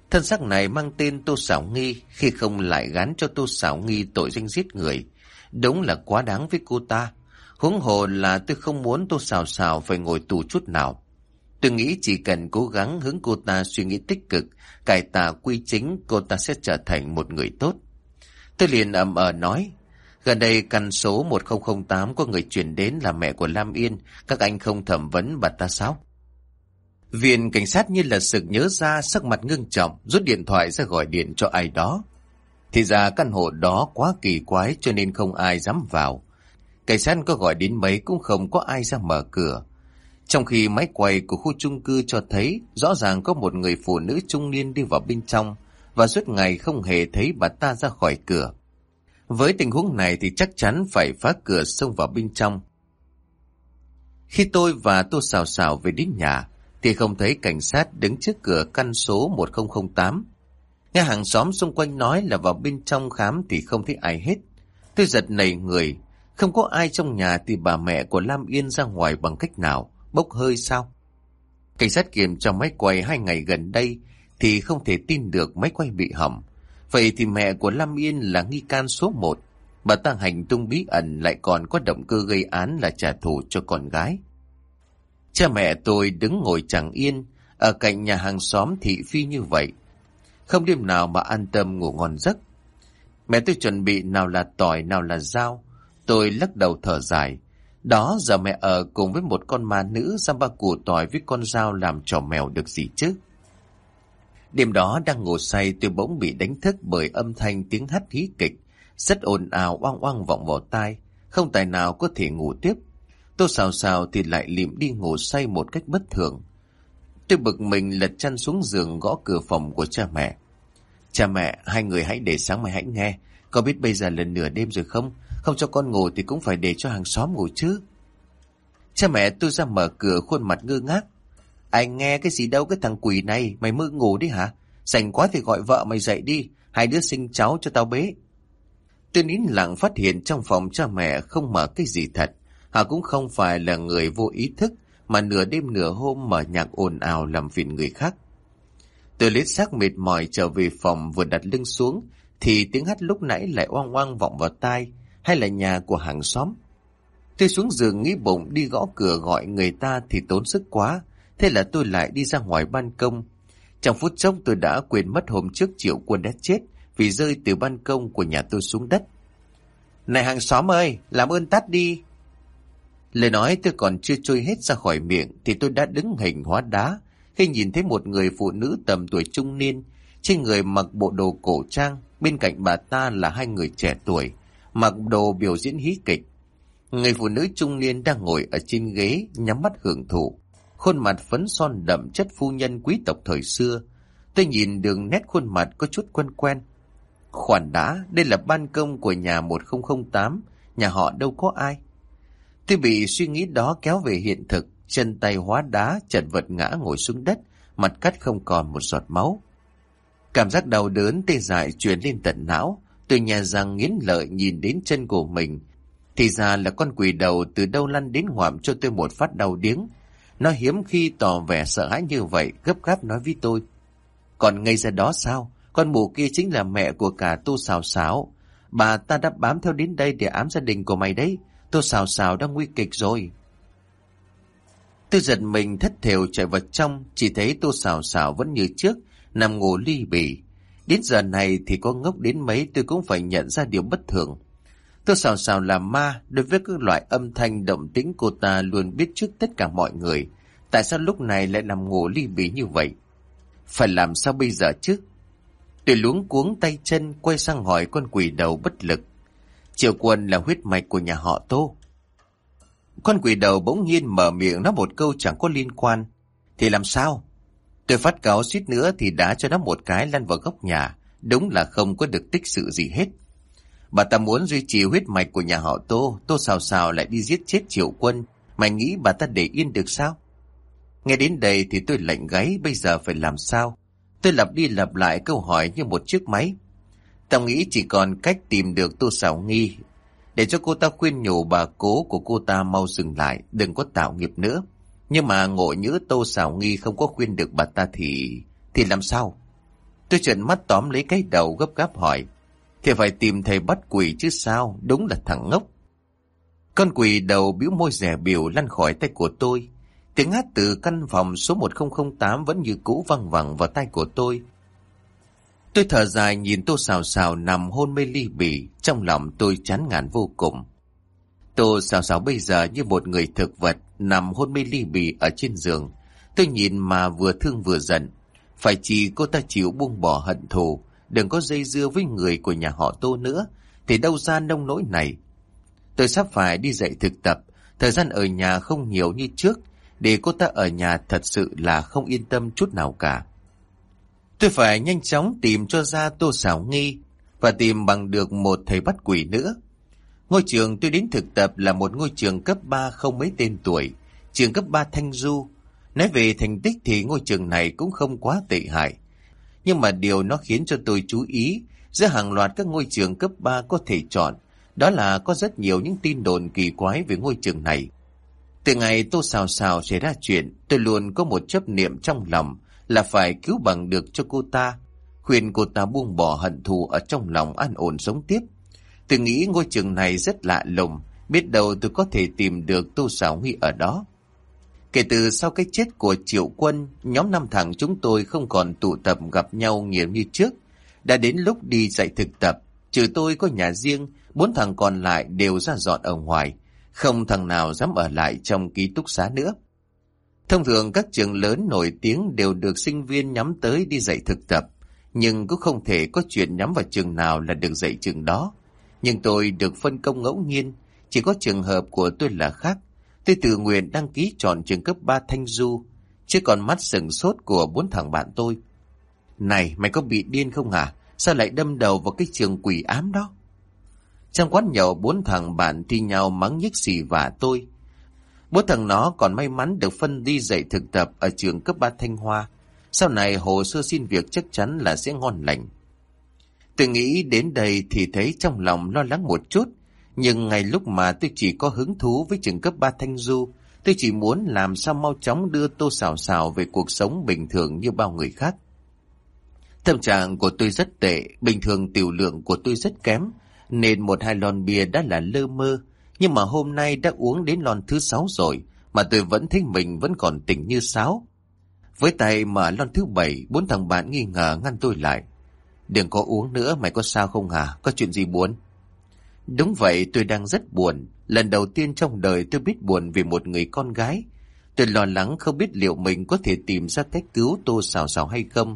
Thân xác này mang tên Tô Xảo Nghi khi không lại gắn cho Tô Xảo Nghi tội danh giết người. Đúng là quá đáng với cô ta. Huống hồ là tôi không muốn Tô xào xào phải ngồi tù chút nào. Tôi nghĩ chỉ cần cố gắng hướng cô ta suy nghĩ tích cực, cải tà quy chính, cô ta sẽ trở thành một người tốt. Tôi liền ầm ờ nói, gần đây căn số 1008 có người chuyển đến là mẹ của Lam Yên, các anh không thẩm vấn bà ta sao? Viện cảnh sát như là sực nhớ ra sắc mặt ngưng trọng, rút điện thoại ra gọi điện cho ai đó. Thì ra căn hộ đó quá kỳ quái cho nên không ai dám vào. Cảnh sát có gọi đến mấy cũng không có ai ra mở cửa. Trong khi máy quay của khu chung cư cho thấy rõ ràng có một người phụ nữ trung niên đi vào bên trong và suốt ngày không hề thấy bà ta ra khỏi cửa. Với tình huống này thì chắc chắn phải phá cửa xông vào bên trong. Khi tôi và Tô Xào Xào về đến nhà, thì không thấy cảnh sát đứng trước cửa căn số 1008. Nghe hàng xóm xung quanh nói là vào bên trong khám thì không thấy ai hết. Tôi giật nảy người, không có ai trong nhà thì bà mẹ của Lam Yên ra ngoài bằng cách nào, bốc hơi sao? Cảnh sát kiểm tra máy quay hai ngày gần đây thì không thể tin được máy quay bị hỏng. Vậy thì mẹ của Lam Yên là nghi can số một. Bà ta hành tung bí ẩn lại còn có động cơ gây án là trả thù cho con gái. Cha mẹ tôi đứng ngồi chẳng yên, ở cạnh nhà hàng xóm thị phi như vậy. Không đêm nào mà an tâm ngủ ngon giấc. Mẹ tôi chuẩn bị nào là tỏi, nào là dao. Tôi lắc đầu thở dài. Đó giờ mẹ ở cùng với một con ma nữ giam ba củ tỏi với con dao làm trò mèo được gì chứ? Đêm đó đang ngủ say tôi bỗng bị đánh thức bởi âm thanh tiếng hát hí kịch, rất ồn ào oang oang vọng vào tai, không tài nào có thể ngủ tiếp. tôi xào xào thì lại liệm đi ngủ say một cách bất thường. Tôi bực mình lật chăn xuống giường gõ cửa phòng của cha mẹ. Cha mẹ, hai người hãy để sáng mai hãy nghe. Có biết bây giờ là nửa đêm rồi không? Không cho con ngủ thì cũng phải để cho hàng xóm ngủ chứ. Cha mẹ tôi ra mở cửa khuôn mặt ngơ ngác. Anh nghe cái gì đâu cái thằng quỷ này, mày mơ ngủ đi hả? Sành quá thì gọi vợ mày dậy đi, hai đứa sinh cháu cho tao bế. Tôi nín lặng phát hiện trong phòng cha mẹ không mở cái gì thật. Họ cũng không phải là người vô ý thức, mà nửa đêm nửa hôm mở nhạc ồn ào làm phiền người khác. Tôi lết xác mệt mỏi trở về phòng vừa đặt lưng xuống, thì tiếng hát lúc nãy lại oang oang vọng vào tai, hay là nhà của hàng xóm. Tôi xuống giường nghĩ bụng đi gõ cửa gọi người ta thì tốn sức quá, thế là tôi lại đi ra ngoài ban công. Trong phút chốc tôi đã quên mất hôm trước triệu quân đã chết vì rơi từ ban công của nhà tôi xuống đất. Này hàng xóm ơi, làm ơn tắt đi, Lời nói tôi còn chưa trôi hết ra khỏi miệng thì tôi đã đứng hình hóa đá khi nhìn thấy một người phụ nữ tầm tuổi trung niên Trên người mặc bộ đồ cổ trang, bên cạnh bà ta là hai người trẻ tuổi, mặc đồ biểu diễn hí kịch. Người phụ nữ trung niên đang ngồi ở trên ghế, nhắm mắt hưởng thụ. Khuôn mặt phấn son đậm chất phu nhân quý tộc thời xưa. Tôi nhìn đường nét khuôn mặt có chút quen quen. Khoản đã, đây là ban công của nhà 1008, nhà họ đâu có ai. Tôi bị suy nghĩ đó kéo về hiện thực, chân tay hóa đá, chật vật ngã ngồi xuống đất, mặt cắt không còn một giọt máu. Cảm giác đau đớn tê dại truyền lên tận não, tôi nhà rằng nghiến lợi nhìn đến chân của mình. Thì ra là con quỷ đầu từ đâu lăn đến ngoạm cho tôi một phát đau điếng. Nó hiếm khi tỏ vẻ sợ hãi như vậy, gấp gáp nói với tôi. Còn ngay ra đó sao? Con mụ kia chính là mẹ của cả tô xào xáo. Bà ta đã bám theo đến đây để ám gia đình của mày đấy. Tô xào xào đang nguy kịch rồi. Tôi giật mình thất thểu chạy vào trong, chỉ thấy tô xào xào vẫn như trước, nằm ngủ ly bì. Đến giờ này thì có ngốc đến mấy tôi cũng phải nhận ra điều bất thường tôi xào xào là ma, đối với các loại âm thanh động tĩnh cô ta luôn biết trước tất cả mọi người. Tại sao lúc này lại nằm ngủ ly bí như vậy? Phải làm sao bây giờ chứ? Tôi luống cuống tay chân quay sang hỏi con quỷ đầu bất lực. Triều quân là huyết mạch của nhà họ Tô. Con quỷ đầu bỗng nhiên mở miệng nói một câu chẳng có liên quan. Thì làm sao? Tôi phát cáo suýt nữa thì đá cho nó một cái lăn vào góc nhà. Đúng là không có được tích sự gì hết. Bà ta muốn duy trì huyết mạch của nhà họ Tô. Tô xào xào lại đi giết chết triệu quân. Mày nghĩ bà ta để yên được sao? Nghe đến đây thì tôi lạnh gáy bây giờ phải làm sao? Tôi lặp đi lặp lại câu hỏi như một chiếc máy. Tao nghĩ chỉ còn cách tìm được Tô Sảo nghi để cho cô ta khuyên nhủ bà cố của cô ta mau dừng lại, đừng có tạo nghiệp nữa. Nhưng mà ngộ nhữ Tô Sảo nghi không có khuyên được bà ta thì... thì làm sao? Tôi trợn mắt tóm lấy cái đầu gấp gáp hỏi. Thì phải tìm thầy bắt quỷ chứ sao, đúng là thằng ngốc. Con quỷ đầu bĩu môi rẻ biểu lăn khỏi tay của tôi. Tiếng hát từ căn phòng số 1008 vẫn như cũ văng vẳng vào tay của tôi. Tôi thở dài nhìn tô xào xào nằm hôn mê ly bỉ, trong lòng tôi chán ngán vô cùng. Tô xào xào bây giờ như một người thực vật nằm hôn mê ly bì ở trên giường. Tôi nhìn mà vừa thương vừa giận. Phải chỉ cô ta chịu buông bỏ hận thù, đừng có dây dưa với người của nhà họ Tô nữa, thì đâu ra nông nỗi này. Tôi sắp phải đi dạy thực tập, thời gian ở nhà không nhiều như trước, để cô ta ở nhà thật sự là không yên tâm chút nào cả. Tôi phải nhanh chóng tìm cho ra Tô xảo nghi và tìm bằng được một thầy bắt quỷ nữa. Ngôi trường tôi đến thực tập là một ngôi trường cấp 3 không mấy tên tuổi, trường cấp 3 Thanh Du. Nói về thành tích thì ngôi trường này cũng không quá tệ hại. Nhưng mà điều nó khiến cho tôi chú ý, giữa hàng loạt các ngôi trường cấp 3 có thể chọn, đó là có rất nhiều những tin đồn kỳ quái về ngôi trường này. Từ ngày tôi xào xào xảy ra chuyện, tôi luôn có một chấp niệm trong lòng là phải cứu bằng được cho cô ta, khuyên cô ta buông bỏ hận thù ở trong lòng an ổn sống tiếp. Tôi nghĩ ngôi trường này rất lạ lùng, biết đâu tôi có thể tìm được Tô xào Huy ở đó. Kể từ sau cái chết của Triệu Quân, nhóm năm thằng chúng tôi không còn tụ tập gặp nhau nhiều như trước. Đã đến lúc đi dạy thực tập, trừ tôi có nhà riêng, bốn thằng còn lại đều ra dọn ở ngoài. Không thằng nào dám ở lại trong ký túc xá nữa. Thông thường các trường lớn nổi tiếng đều được sinh viên nhắm tới đi dạy thực tập, nhưng cũng không thể có chuyện nhắm vào trường nào là được dạy trường đó. Nhưng tôi được phân công ngẫu nhiên, chỉ có trường hợp của tôi là khác. Tôi tự nguyện đăng ký chọn trường cấp 3 Thanh Du, chứ còn mắt sừng sốt của bốn thằng bạn tôi. Này, mày có bị điên không hả? Sao lại đâm đầu vào cái trường quỷ ám đó? Trong quán nhậu bốn thằng bạn thi nhau mắng nhức xì và tôi. Bốn thằng nó còn may mắn được phân đi dạy thực tập ở trường cấp 3 Thanh Hoa. Sau này hồ sơ xin việc chắc chắn là sẽ ngon lành. Tôi nghĩ đến đây thì thấy trong lòng lo lắng một chút. Nhưng ngay lúc mà tôi chỉ có hứng thú với trường cấp 3 Thanh Du, tôi chỉ muốn làm sao mau chóng đưa tô xào xào về cuộc sống bình thường như bao người khác. Tâm trạng của tôi rất tệ, bình thường tiểu lượng của tôi rất kém, nên một hai lon bia đã là lơ mơ. Nhưng mà hôm nay đã uống đến lon thứ sáu rồi, mà tôi vẫn thấy mình vẫn còn tỉnh như sáo. Với tay mở lon thứ bảy, bốn thằng bạn nghi ngờ ngăn tôi lại. Đừng có uống nữa, mày có sao không hả? Có chuyện gì buồn? Đúng vậy, tôi đang rất buồn. Lần đầu tiên trong đời tôi biết buồn vì một người con gái. Tôi lo lắng không biết liệu mình có thể tìm ra cách cứu tô xào xào hay không.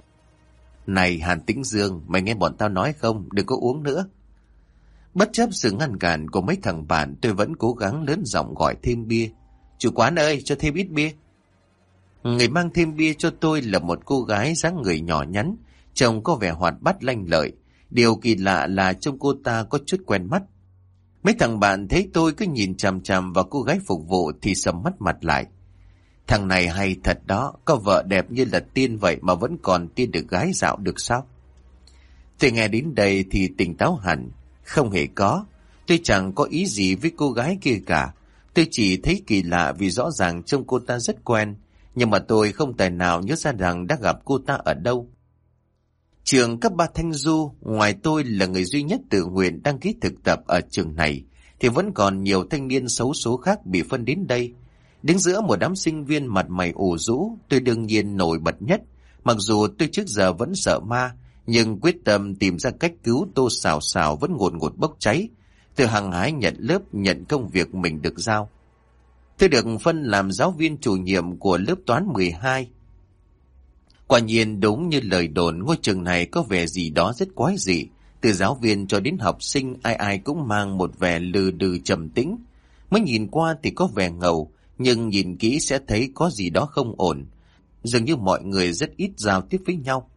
Này Hàn Tĩnh Dương, mày nghe bọn tao nói không, đừng có uống nữa. Bất chấp sự ngăn cản của mấy thằng bạn, tôi vẫn cố gắng lớn giọng gọi thêm bia. Chủ quán ơi, cho thêm ít bia. Người mang thêm bia cho tôi là một cô gái dáng người nhỏ nhắn, trông có vẻ hoạt bát lanh lợi. Điều kỳ lạ là trông cô ta có chút quen mắt. Mấy thằng bạn thấy tôi cứ nhìn chằm chằm vào cô gái phục vụ thì sầm mắt mặt lại. Thằng này hay thật đó, có vợ đẹp như là tiên vậy mà vẫn còn tiên được gái dạo được sao? Tôi nghe đến đây thì tỉnh táo hẳn, không hề có. Tôi chẳng có ý gì với cô gái kia cả. Tôi chỉ thấy kỳ lạ vì rõ ràng trông cô ta rất quen, nhưng mà tôi không tài nào nhớ ra rằng đã gặp cô ta ở đâu. Trường cấp 3 Thanh Du, ngoài tôi là người duy nhất tự nguyện đăng ký thực tập ở trường này, thì vẫn còn nhiều thanh niên xấu số khác bị phân đến đây. Đứng giữa một đám sinh viên mặt mày ủ rũ, tôi đương nhiên nổi bật nhất. Mặc dù tôi trước giờ vẫn sợ ma, nhưng quyết tâm tìm ra cách cứu tô xào xào vẫn ngột ngột bốc cháy. Tôi hàng hái nhận lớp, nhận công việc mình được giao. Tôi được phân làm giáo viên chủ nhiệm của lớp toán 12. Quả nhiên đúng như lời đồn ngôi trường này có vẻ gì đó rất quái dị. Từ giáo viên cho đến học sinh ai ai cũng mang một vẻ lừ đừ trầm tĩnh. Mới nhìn qua thì có vẻ ngầu, nhưng nhìn kỹ sẽ thấy có gì đó không ổn. Dường như mọi người rất ít giao tiếp với nhau.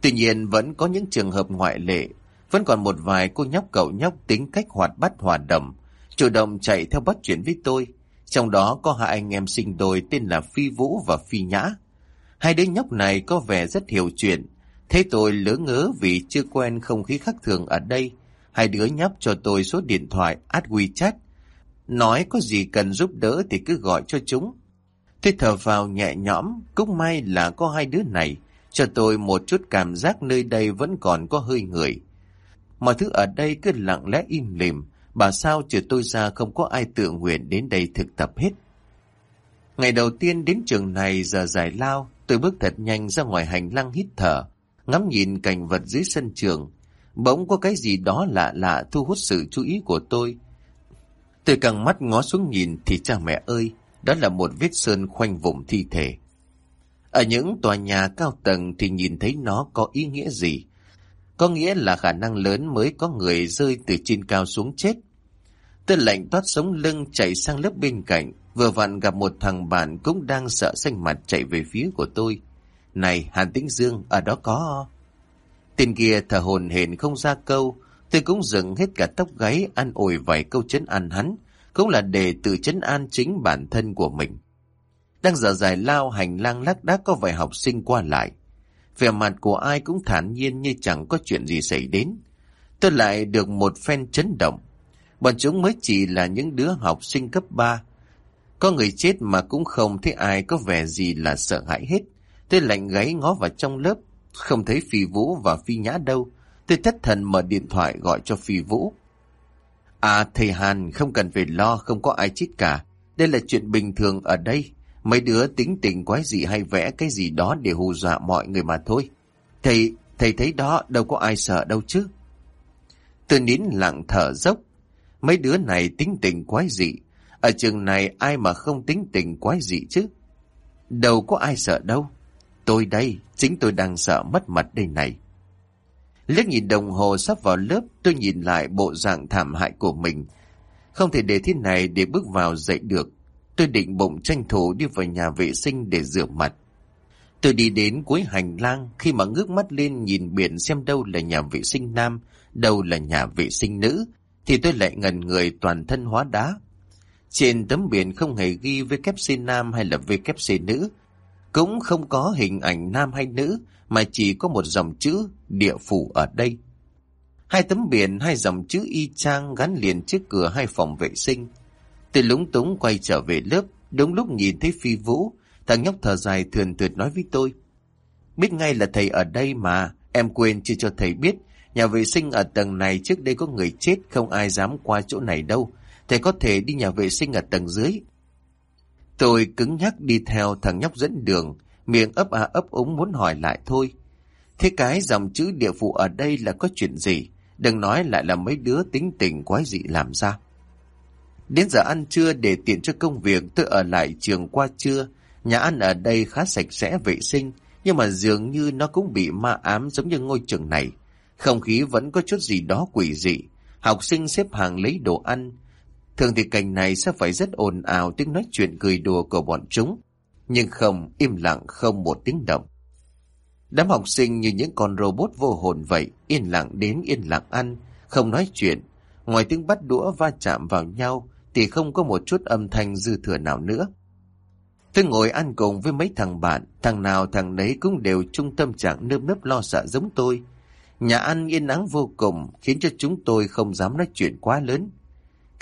Tuy nhiên vẫn có những trường hợp ngoại lệ, vẫn còn một vài cô nhóc cậu nhóc tính cách hoạt bát hòa đầm, chủ động chạy theo bắt chuyện với tôi. Trong đó có hai anh em sinh đôi tên là Phi Vũ và Phi Nhã. Hai đứa nhóc này có vẻ rất hiểu chuyện. Thế tôi lỡ ngớ vì chưa quen không khí khác thường ở đây. Hai đứa nhóc cho tôi số điện thoại add WeChat. Nói có gì cần giúp đỡ thì cứ gọi cho chúng. Tôi thở vào nhẹ nhõm, cũng may là có hai đứa này, cho tôi một chút cảm giác nơi đây vẫn còn có hơi người. Mọi thứ ở đây cứ lặng lẽ im lìm, bà sao trừ tôi ra không có ai tự nguyện đến đây thực tập hết. Ngày đầu tiên đến trường này giờ giải lao, tôi bước thật nhanh ra ngoài hành lang hít thở, ngắm nhìn cảnh vật dưới sân trường. Bỗng có cái gì đó lạ lạ thu hút sự chú ý của tôi. Tôi càng mắt ngó xuống nhìn thì cha mẹ ơi, đó là một vết sơn khoanh vùng thi thể. Ở những tòa nhà cao tầng thì nhìn thấy nó có ý nghĩa gì? Có nghĩa là khả năng lớn mới có người rơi từ trên cao xuống chết. Tôi lạnh toát sống lưng chạy sang lớp bên cạnh, vừa vặn gặp một thằng bạn cũng đang sợ xanh mặt chạy về phía của tôi. Này, Hàn Tĩnh Dương, ở đó có... Tên kia thở hồn hển không ra câu, tôi cũng dừng hết cả tóc gáy ăn ủi vài câu chấn an hắn, cũng là để tự chấn an chính bản thân của mình. Đang giờ dài lao hành lang lác đác có vài học sinh qua lại. Vẻ mặt của ai cũng thản nhiên như chẳng có chuyện gì xảy đến. Tôi lại được một phen chấn động. Bọn chúng mới chỉ là những đứa học sinh cấp 3. Có người chết mà cũng không thấy ai có vẻ gì là sợ hãi hết. Tôi lạnh gáy ngó vào trong lớp, không thấy Phi Vũ và Phi Nhã đâu. Tôi thất thần mở điện thoại gọi cho Phi Vũ. À thầy Hàn không cần phải lo không có ai chết cả. Đây là chuyện bình thường ở đây. Mấy đứa tính tình quái gì hay vẽ cái gì đó để hù dọa mọi người mà thôi. Thầy, thầy thấy đó đâu có ai sợ đâu chứ. Tôi nín lặng thở dốc. Mấy đứa này tính tình quái dị. Ở trường này ai mà không tính tình quái dị chứ? Đâu có ai sợ đâu. Tôi đây, chính tôi đang sợ mất mặt đây này. Liếc nhìn đồng hồ sắp vào lớp, tôi nhìn lại bộ dạng thảm hại của mình. Không thể để thế này để bước vào dậy được. Tôi định bụng tranh thủ đi vào nhà vệ sinh để rửa mặt. Tôi đi đến cuối hành lang khi mà ngước mắt lên nhìn biển xem đâu là nhà vệ sinh nam, đâu là nhà vệ sinh nữ, thì tôi lại ngần người toàn thân hóa đá. Trên tấm biển không hề ghi VKC nam hay là VKC nữ, cũng không có hình ảnh nam hay nữ, mà chỉ có một dòng chữ địa phủ ở đây. Hai tấm biển, hai dòng chữ y chang gắn liền trước cửa hai phòng vệ sinh. Tôi lúng túng quay trở về lớp, đúng lúc nhìn thấy Phi Vũ, thằng nhóc thở dài thườn thượt nói với tôi. Biết ngay là thầy ở đây mà, em quên chưa cho thầy biết, nhà vệ sinh ở tầng này trước đây có người chết không ai dám qua chỗ này đâu, thầy có thể đi nhà vệ sinh ở tầng dưới. Tôi cứng nhắc đi theo thằng nhóc dẫn đường, miệng ấp à ấp úng muốn hỏi lại thôi. Thế cái dòng chữ địa phủ ở đây là có chuyện gì? Đừng nói lại là mấy đứa tính tình quái dị làm ra. Đến giờ ăn trưa để tiện cho công việc tôi ở lại trường qua trưa. Nhà ăn ở đây khá sạch sẽ vệ sinh, Nhưng mà dường như nó cũng bị ma ám giống như ngôi trường này. Không khí vẫn có chút gì đó quỷ dị. Học sinh xếp hàng lấy đồ ăn. Thường thì cảnh này sẽ phải rất ồn ào tiếng nói chuyện cười đùa của bọn chúng. Nhưng không, im lặng không một tiếng động. Đám học sinh như những con robot vô hồn vậy, yên lặng đến yên lặng ăn, không nói chuyện. Ngoài tiếng bắt đũa va chạm vào nhau thì không có một chút âm thanh dư thừa nào nữa. Tôi ngồi ăn cùng với mấy thằng bạn, thằng nào thằng nấy cũng đều trung tâm trạng nơm nớp lo sợ giống tôi. Nhà ăn yên ắng vô cùng khiến cho chúng tôi không dám nói chuyện quá lớn.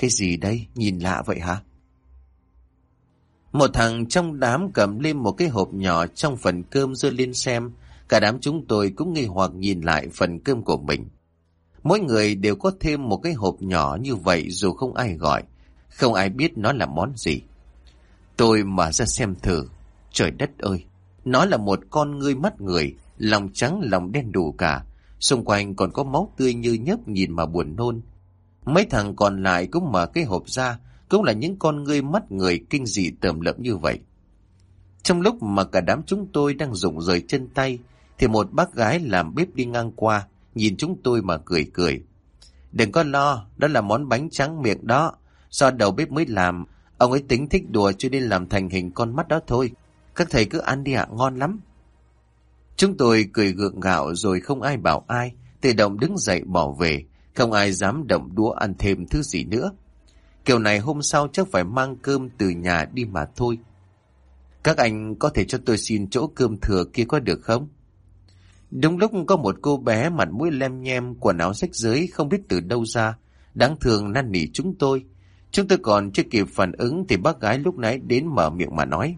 Cái gì đây? Nhìn lạ vậy hả? Một thằng trong đám cầm lên một cái hộp nhỏ trong phần cơm rơi lên xem. Cả đám chúng tôi cũng nghi hoặc nhìn lại phần cơm của mình. Mỗi người đều có thêm một cái hộp nhỏ như vậy dù không ai gọi. Không ai biết nó là món gì. Tôi mở ra xem thử. Trời đất ơi! Nó là một con ngươi mắt người, lòng trắng lòng đen đủ cả. Xung quanh còn có máu tươi như nhấp nhìn mà buồn nôn. Mấy thằng còn lại cũng mở cái hộp ra, cũng là những con ngươi mắt người kinh dị tởm lợm như vậy. Trong lúc mà cả đám chúng tôi đang rụng rời chân tay, thì một bác gái làm bếp đi ngang qua, nhìn chúng tôi mà cười cười. Đừng có lo, đó là món bánh trắng miệng đó. Do đầu bếp mới làm, ông ấy tính thích đùa cho nên làm thành hình con mắt đó thôi. Các thầy cứ ăn đi ạ, ngon lắm. Chúng tôi cười gượng gạo rồi không ai bảo ai, tự động đứng dậy bỏ về, không ai dám động đũa ăn thêm thứ gì nữa. Kiểu này hôm sau chắc phải mang cơm từ nhà đi mà thôi. Các anh có thể cho tôi xin chỗ cơm thừa kia có được không? Đúng lúc có một cô bé mặt mũi lem nhem, quần áo rách rưới không biết từ đâu ra, đáng thường năn nỉ chúng tôi. Chúng tôi còn chưa kịp phản ứng thì bác gái lúc nãy đến mở miệng mà nói.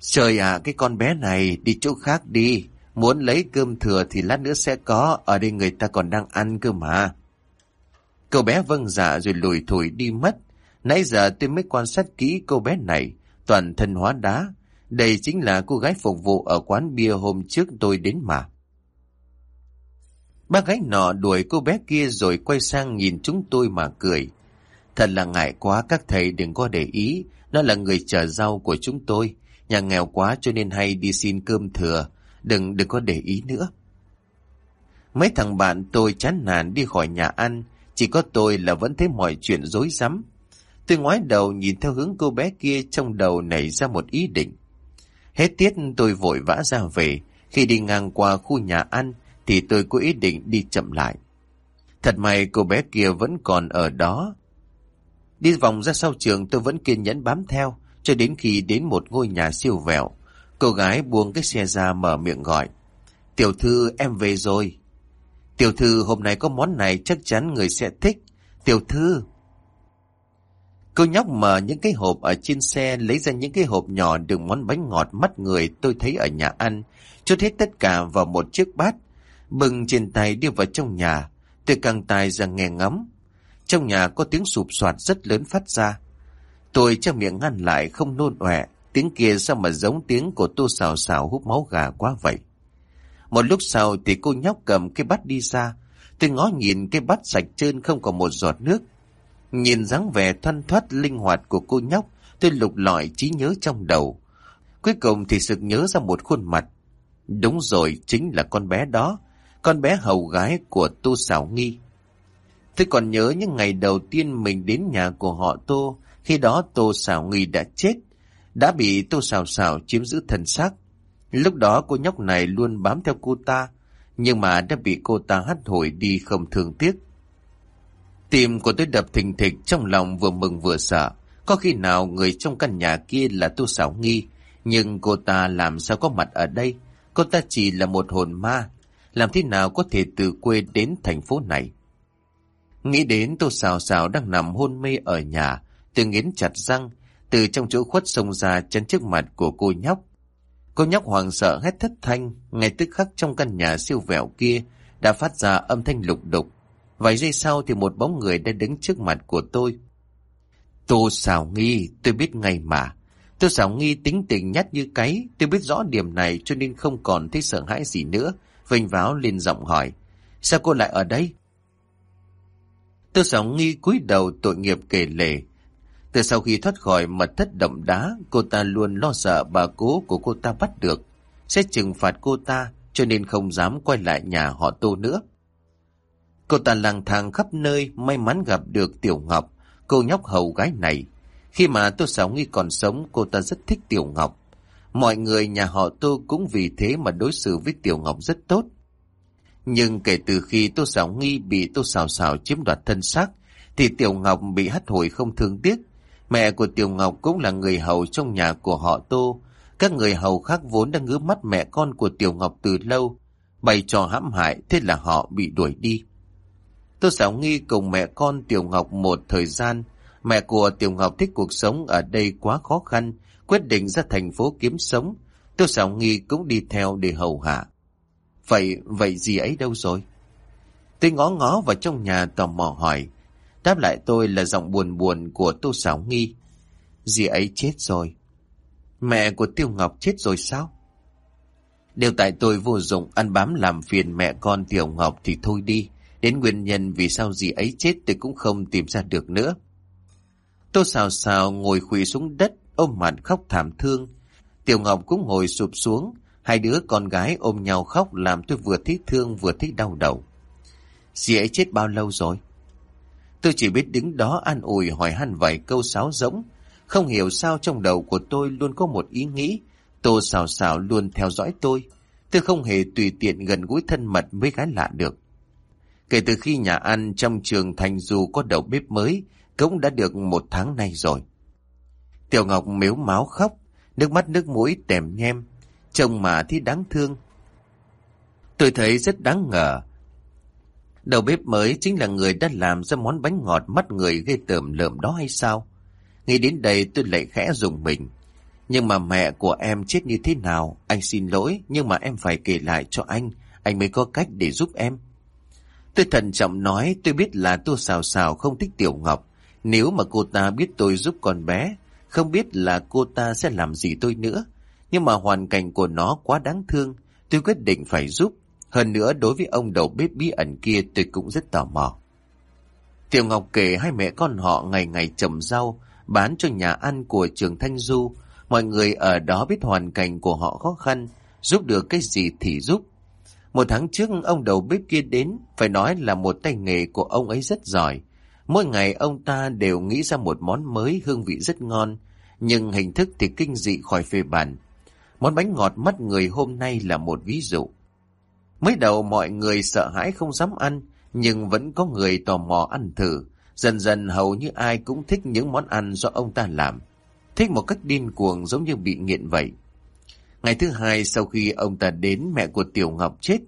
Trời à, cái con bé này đi chỗ khác đi, muốn lấy cơm thừa thì lát nữa sẽ có, ở đây người ta còn đang ăn cơ mà. Cô bé vâng dạ rồi lùi thủi đi mất. Nãy giờ tôi mới quan sát kỹ cô bé này, toàn thân hóa đá, đây chính là cô gái phục vụ ở quán bia hôm trước tôi đến mà. Bác gái nọ đuổi cô bé kia rồi quay sang nhìn chúng tôi mà cười. Thật là ngại quá các thầy đừng có để ý, nó là người chờ rau của chúng tôi. Nhà nghèo quá cho nên hay đi xin cơm thừa, đừng đừng có để ý nữa. Mấy thằng bạn tôi chán nản đi khỏi nhà ăn, chỉ có tôi là vẫn thấy mọi chuyện rối rắm Tôi ngoái đầu nhìn theo hướng cô bé kia trong đầu nảy ra một ý định. Hết tiết tôi vội vã ra về. Khi đi ngang qua khu nhà ăn thì tôi có ý định đi chậm lại. Thật may cô bé kia vẫn còn ở đó. Đi vòng ra sau trường tôi vẫn kiên nhẫn bám theo cho đến khi đến một ngôi nhà siêu vẹo. Cô gái buông cái xe ra mở miệng gọi. Tiểu thư em về rồi. Tiểu thư hôm nay có món này chắc chắn người sẽ thích. Tiểu thư... Cô nhóc mở những cái hộp ở trên xe lấy ra những cái hộp nhỏ đựng món bánh ngọt mắt người tôi thấy ở nhà ăn, chút hết tất cả vào một chiếc bát, bừng trên tay đi vào trong nhà, tôi căng tai ra nghe ngắm. Trong nhà có tiếng sụp soạt rất lớn phát ra. Tôi trong miệng ngăn lại không nôn ọe, tiếng kia sao mà giống tiếng của tô xào xào hút máu gà quá vậy. Một lúc sau thì cô nhóc cầm cái bát đi ra, tôi ngó nhìn cái bát sạch trơn không còn một giọt nước, Nhìn dáng vẻ thoăn thoát linh hoạt của cô nhóc, tôi lục lọi trí nhớ trong đầu. Cuối cùng thì sực nhớ ra một khuôn mặt. Đúng rồi, chính là con bé đó, con bé hầu gái của Tô Sảo Nghi. Tôi còn nhớ những ngày đầu tiên mình đến nhà của họ Tô, khi đó Tô Sảo Nghi đã chết, đã bị Tô xào xào chiếm giữ thần xác. Lúc đó cô nhóc này luôn bám theo cô ta, nhưng mà đã bị cô ta hắt hồi đi không thương tiếc. Tim của tôi đập thình thịch trong lòng vừa mừng vừa sợ. Có khi nào người trong căn nhà kia là tô xảo nghi, nhưng cô ta làm sao có mặt ở đây? Cô ta chỉ là một hồn ma. Làm thế nào có thể từ quê đến thành phố này? Nghĩ đến tô xào xào đang nằm hôn mê ở nhà, tôi nghiến chặt răng, từ trong chỗ khuất sông ra chân trước mặt của cô nhóc. Cô nhóc hoàng sợ hét thất thanh, ngay tức khắc trong căn nhà siêu vẹo kia đã phát ra âm thanh lục đục. Vài giây sau thì một bóng người đã đứng trước mặt của tôi. Tô xảo nghi, tôi biết ngay mà. Tô xảo nghi tính tình nhát như cái, tôi biết rõ điểm này cho nên không còn thấy sợ hãi gì nữa. Vênh váo lên giọng hỏi, sao cô lại ở đây? Tô xảo nghi cúi đầu tội nghiệp kể lể. Từ sau khi thoát khỏi mật thất động đá, cô ta luôn lo sợ bà cố của cô ta bắt được. sẽ trừng phạt cô ta, cho nên không dám quay lại nhà họ Tô nữa. Cô ta lang thang khắp nơi, may mắn gặp được Tiểu Ngọc, cô nhóc hầu gái này. Khi mà Tô Sáu Nghi còn sống, cô ta rất thích Tiểu Ngọc. Mọi người nhà họ Tô cũng vì thế mà đối xử với Tiểu Ngọc rất tốt. Nhưng kể từ khi Tô Sảo Nghi bị Tô Sảo Sảo chiếm đoạt thân xác, thì Tiểu Ngọc bị hắt hồi không thương tiếc. Mẹ của Tiểu Ngọc cũng là người hầu trong nhà của họ Tô. Các người hầu khác vốn đã ngứa mắt mẹ con của Tiểu Ngọc từ lâu, bày trò hãm hại, thế là họ bị đuổi đi. Tô Sảo Nghi cùng mẹ con Tiểu Ngọc một thời gian, mẹ của Tiểu Ngọc thích cuộc sống ở đây quá khó khăn, quyết định ra thành phố kiếm sống. Tô Sảo Nghi cũng đi theo để hầu hạ. Vậy, vậy gì ấy đâu rồi? Tôi ngó ngó vào trong nhà tò mò hỏi. Đáp lại tôi là giọng buồn buồn của Tô Sảo Nghi. Dì ấy chết rồi. Mẹ của Tiêu Ngọc chết rồi sao? Đều tại tôi vô dụng ăn bám làm phiền mẹ con Tiểu Ngọc thì thôi đi. Đến nguyên nhân vì sao dì ấy chết tôi cũng không tìm ra được nữa. Tô xào xào ngồi khủy xuống đất, ôm mặt khóc thảm thương. Tiểu Ngọc cũng ngồi sụp xuống, hai đứa con gái ôm nhau khóc làm tôi vừa thích thương vừa thích đau đầu. Dì ấy chết bao lâu rồi? Tôi chỉ biết đứng đó an ủi hỏi han vài câu sáo rỗng. Không hiểu sao trong đầu của tôi luôn có một ý nghĩ. Tô xào xào luôn theo dõi tôi. Tôi không hề tùy tiện gần gũi thân mật với gái lạ được. Kể từ khi nhà ăn trong trường Thành Du có đầu bếp mới, cũng đã được một tháng nay rồi. Tiểu Ngọc mếu máu khóc, nước mắt nước mũi tèm nhem, trông mà thì đáng thương. Tôi thấy rất đáng ngờ. Đầu bếp mới chính là người đã làm ra món bánh ngọt mắt người ghê tởm lợm đó hay sao? Nghĩ đến đây tôi lại khẽ dùng mình. Nhưng mà mẹ của em chết như thế nào? Anh xin lỗi, nhưng mà em phải kể lại cho anh. Anh mới có cách để giúp em. Tôi thận trọng nói tôi biết là tôi xào xào không thích Tiểu Ngọc. Nếu mà cô ta biết tôi giúp con bé, không biết là cô ta sẽ làm gì tôi nữa. Nhưng mà hoàn cảnh của nó quá đáng thương, tôi quyết định phải giúp. Hơn nữa đối với ông đầu bếp bí ẩn kia tôi cũng rất tò mò. Tiểu Ngọc kể hai mẹ con họ ngày ngày trồng rau, bán cho nhà ăn của trường Thanh Du. Mọi người ở đó biết hoàn cảnh của họ khó khăn, giúp được cái gì thì giúp. Một tháng trước ông đầu bếp kia đến, phải nói là một tay nghề của ông ấy rất giỏi. Mỗi ngày ông ta đều nghĩ ra một món mới hương vị rất ngon, nhưng hình thức thì kinh dị khỏi phê bản. Món bánh ngọt mắt người hôm nay là một ví dụ. Mới đầu mọi người sợ hãi không dám ăn, nhưng vẫn có người tò mò ăn thử. Dần dần hầu như ai cũng thích những món ăn do ông ta làm. Thích một cách điên cuồng giống như bị nghiện vậy. Ngày thứ hai sau khi ông ta đến mẹ của Tiểu Ngọc chết,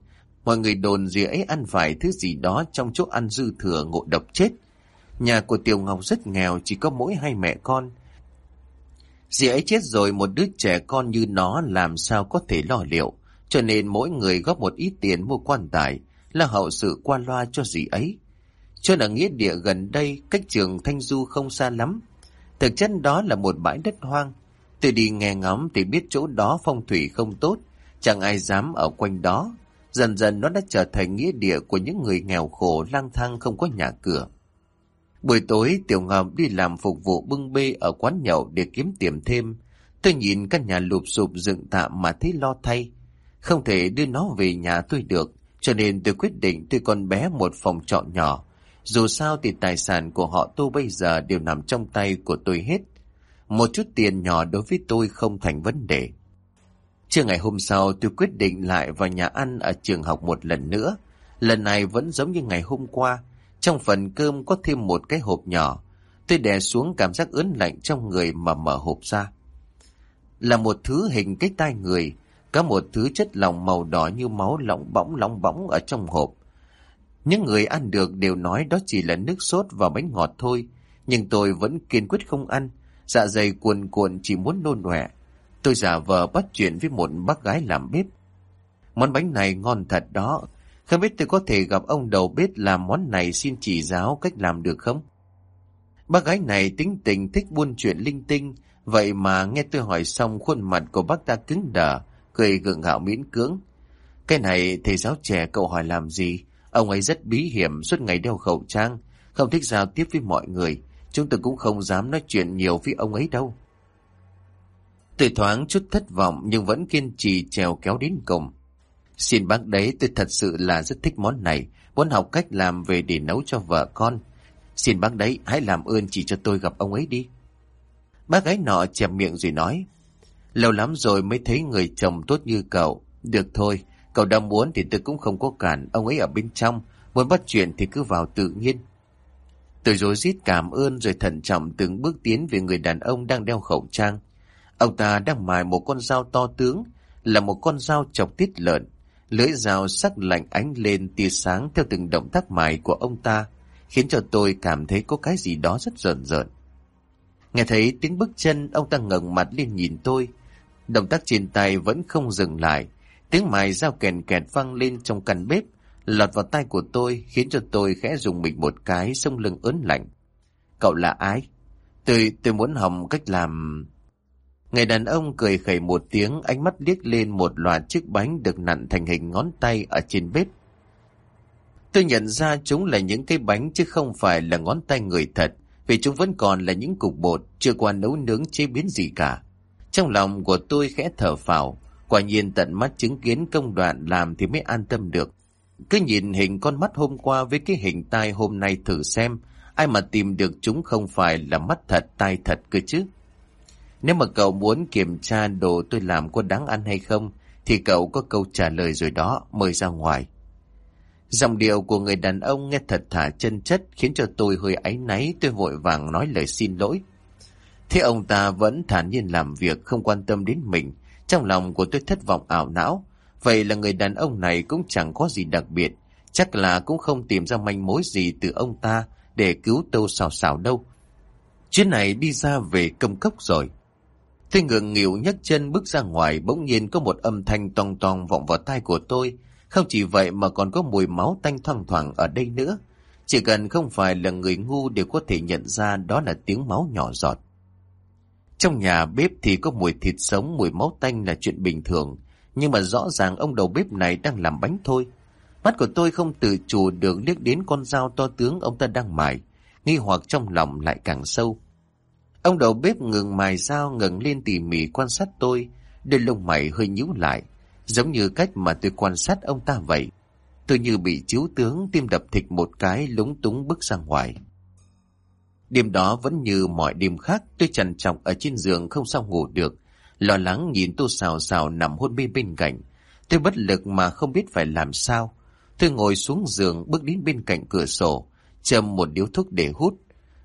mọi người đồn gì ấy ăn phải thứ gì đó trong chỗ ăn dư thừa ngộ độc chết. Nhà của Tiểu Ngọc rất nghèo chỉ có mỗi hai mẹ con. Dì ấy chết rồi một đứa trẻ con như nó làm sao có thể lo liệu, cho nên mỗi người góp một ít tiền mua quan tài là hậu sự qua loa cho gì ấy. Cho là nghĩa địa gần đây, cách trường Thanh Du không xa lắm. Thực chất đó là một bãi đất hoang, Tôi đi nghe ngóng thì biết chỗ đó phong thủy không tốt, chẳng ai dám ở quanh đó. Dần dần nó đã trở thành nghĩa địa của những người nghèo khổ lang thang không có nhà cửa. Buổi tối Tiểu Ngọc đi làm phục vụ bưng bê ở quán nhậu để kiếm tiền thêm. Tôi nhìn căn nhà lụp sụp dựng tạm mà thấy lo thay. Không thể đưa nó về nhà tôi được, cho nên tôi quyết định tôi con bé một phòng trọ nhỏ. Dù sao thì tài sản của họ tôi bây giờ đều nằm trong tay của tôi hết. Một chút tiền nhỏ đối với tôi không thành vấn đề. Trưa ngày hôm sau tôi quyết định lại vào nhà ăn ở trường học một lần nữa. Lần này vẫn giống như ngày hôm qua. Trong phần cơm có thêm một cái hộp nhỏ. Tôi đè xuống cảm giác ớn lạnh trong người mà mở hộp ra. Là một thứ hình cái tai người, có một thứ chất lỏng màu đỏ như máu lỏng bóng lỏng bóng ở trong hộp. Những người ăn được đều nói đó chỉ là nước sốt và bánh ngọt thôi, nhưng tôi vẫn kiên quyết không ăn, Dạ dày cuồn cuộn chỉ muốn nôn nọe. Tôi giả vờ bắt chuyện với một bác gái làm bếp. Món bánh này ngon thật đó. Không biết tôi có thể gặp ông đầu bếp làm món này xin chỉ giáo cách làm được không? Bác gái này tính tình thích buôn chuyện linh tinh, vậy mà nghe tôi hỏi xong khuôn mặt của bác ta cứng đờ, cười gượng gạo miễn cưỡng. Cái này thầy giáo trẻ cậu hỏi làm gì? Ông ấy rất bí hiểm, suốt ngày đeo khẩu trang, không thích giao tiếp với mọi người, Chúng tôi cũng không dám nói chuyện nhiều với ông ấy đâu. Tôi thoáng chút thất vọng nhưng vẫn kiên trì trèo kéo đến cùng. Xin bác đấy tôi thật sự là rất thích món này, muốn học cách làm về để nấu cho vợ con. Xin bác đấy hãy làm ơn chỉ cho tôi gặp ông ấy đi. Bác gái nọ chẹp miệng rồi nói, lâu lắm rồi mới thấy người chồng tốt như cậu. Được thôi, cậu đã muốn thì tôi cũng không có cản, ông ấy ở bên trong, muốn bắt chuyện thì cứ vào tự nhiên. Tôi rối rít cảm ơn rồi thận trọng từng bước tiến về người đàn ông đang đeo khẩu trang. Ông ta đang mài một con dao to tướng, là một con dao chọc tiết lợn. Lưỡi dao sắc lạnh ánh lên tia sáng theo từng động tác mài của ông ta, khiến cho tôi cảm thấy có cái gì đó rất rợn rợn. Nghe thấy tiếng bước chân, ông ta ngẩng mặt lên nhìn tôi. Động tác trên tay vẫn không dừng lại. Tiếng mài dao kèn kẹt vang lên trong căn bếp, lọt vào tay của tôi khiến cho tôi khẽ dùng mình một cái sông lưng ớn lạnh. Cậu là ai? Tôi, tôi muốn hỏng cách làm... Người đàn ông cười khẩy một tiếng, ánh mắt liếc lên một loạt chiếc bánh được nặn thành hình ngón tay ở trên bếp. Tôi nhận ra chúng là những cái bánh chứ không phải là ngón tay người thật, vì chúng vẫn còn là những cục bột, chưa qua nấu nướng chế biến gì cả. Trong lòng của tôi khẽ thở phào, quả nhiên tận mắt chứng kiến công đoạn làm thì mới an tâm được. Cứ nhìn hình con mắt hôm qua với cái hình tai hôm nay thử xem, ai mà tìm được chúng không phải là mắt thật, tai thật cơ chứ. Nếu mà cậu muốn kiểm tra đồ tôi làm có đáng ăn hay không, thì cậu có câu trả lời rồi đó, mời ra ngoài. Giọng điệu của người đàn ông nghe thật thả chân chất khiến cho tôi hơi áy náy tôi vội vàng nói lời xin lỗi. Thế ông ta vẫn thản nhiên làm việc, không quan tâm đến mình. Trong lòng của tôi thất vọng ảo não. Vậy là người đàn ông này cũng chẳng có gì đặc biệt. Chắc là cũng không tìm ra manh mối gì từ ông ta để cứu tâu xào xào đâu. Chuyến này đi ra về công cốc rồi. Tôi ngượng nghịu nhấc chân bước ra ngoài, bỗng nhiên có một âm thanh toang toang vọng vào tai của tôi. Không chỉ vậy mà còn có mùi máu tanh thoang thoảng ở đây nữa. Chỉ cần không phải là người ngu đều có thể nhận ra đó là tiếng máu nhỏ giọt. Trong nhà bếp thì có mùi thịt sống, mùi máu tanh là chuyện bình thường. Nhưng mà rõ ràng ông đầu bếp này đang làm bánh thôi. Mắt của tôi không tự chủ được liếc đến con dao to tướng ông ta đang mài. Nghi hoặc trong lòng lại càng sâu. Ông đầu bếp ngừng mài dao ngẩng lên tỉ mỉ quan sát tôi. Đôi lông mày hơi nhíu lại. Giống như cách mà tôi quan sát ông ta vậy. Tôi như bị chiếu tướng tim đập thịt một cái lúng túng bước ra ngoài. Đêm đó vẫn như mọi đêm khác tôi trằn trọc ở trên giường không sao ngủ được. Lo lắng nhìn tôi xào xào nằm hôn mê bên cạnh. Tôi bất lực mà không biết phải làm sao. Tôi ngồi xuống giường bước đến bên cạnh cửa sổ, châm một điếu thuốc để hút.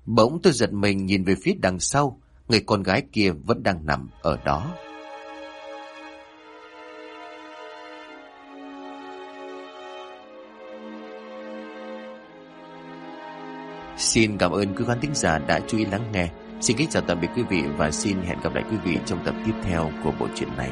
Bỗng tôi giật mình nhìn về phía đằng sau, người con gái kia vẫn đang nằm ở đó. Xin cảm ơn quý khán thính giả đã chú ý lắng nghe. Xin kính chào tạm biệt quý vị và xin hẹn gặp lại quý vị trong tập tiếp theo của bộ truyện này.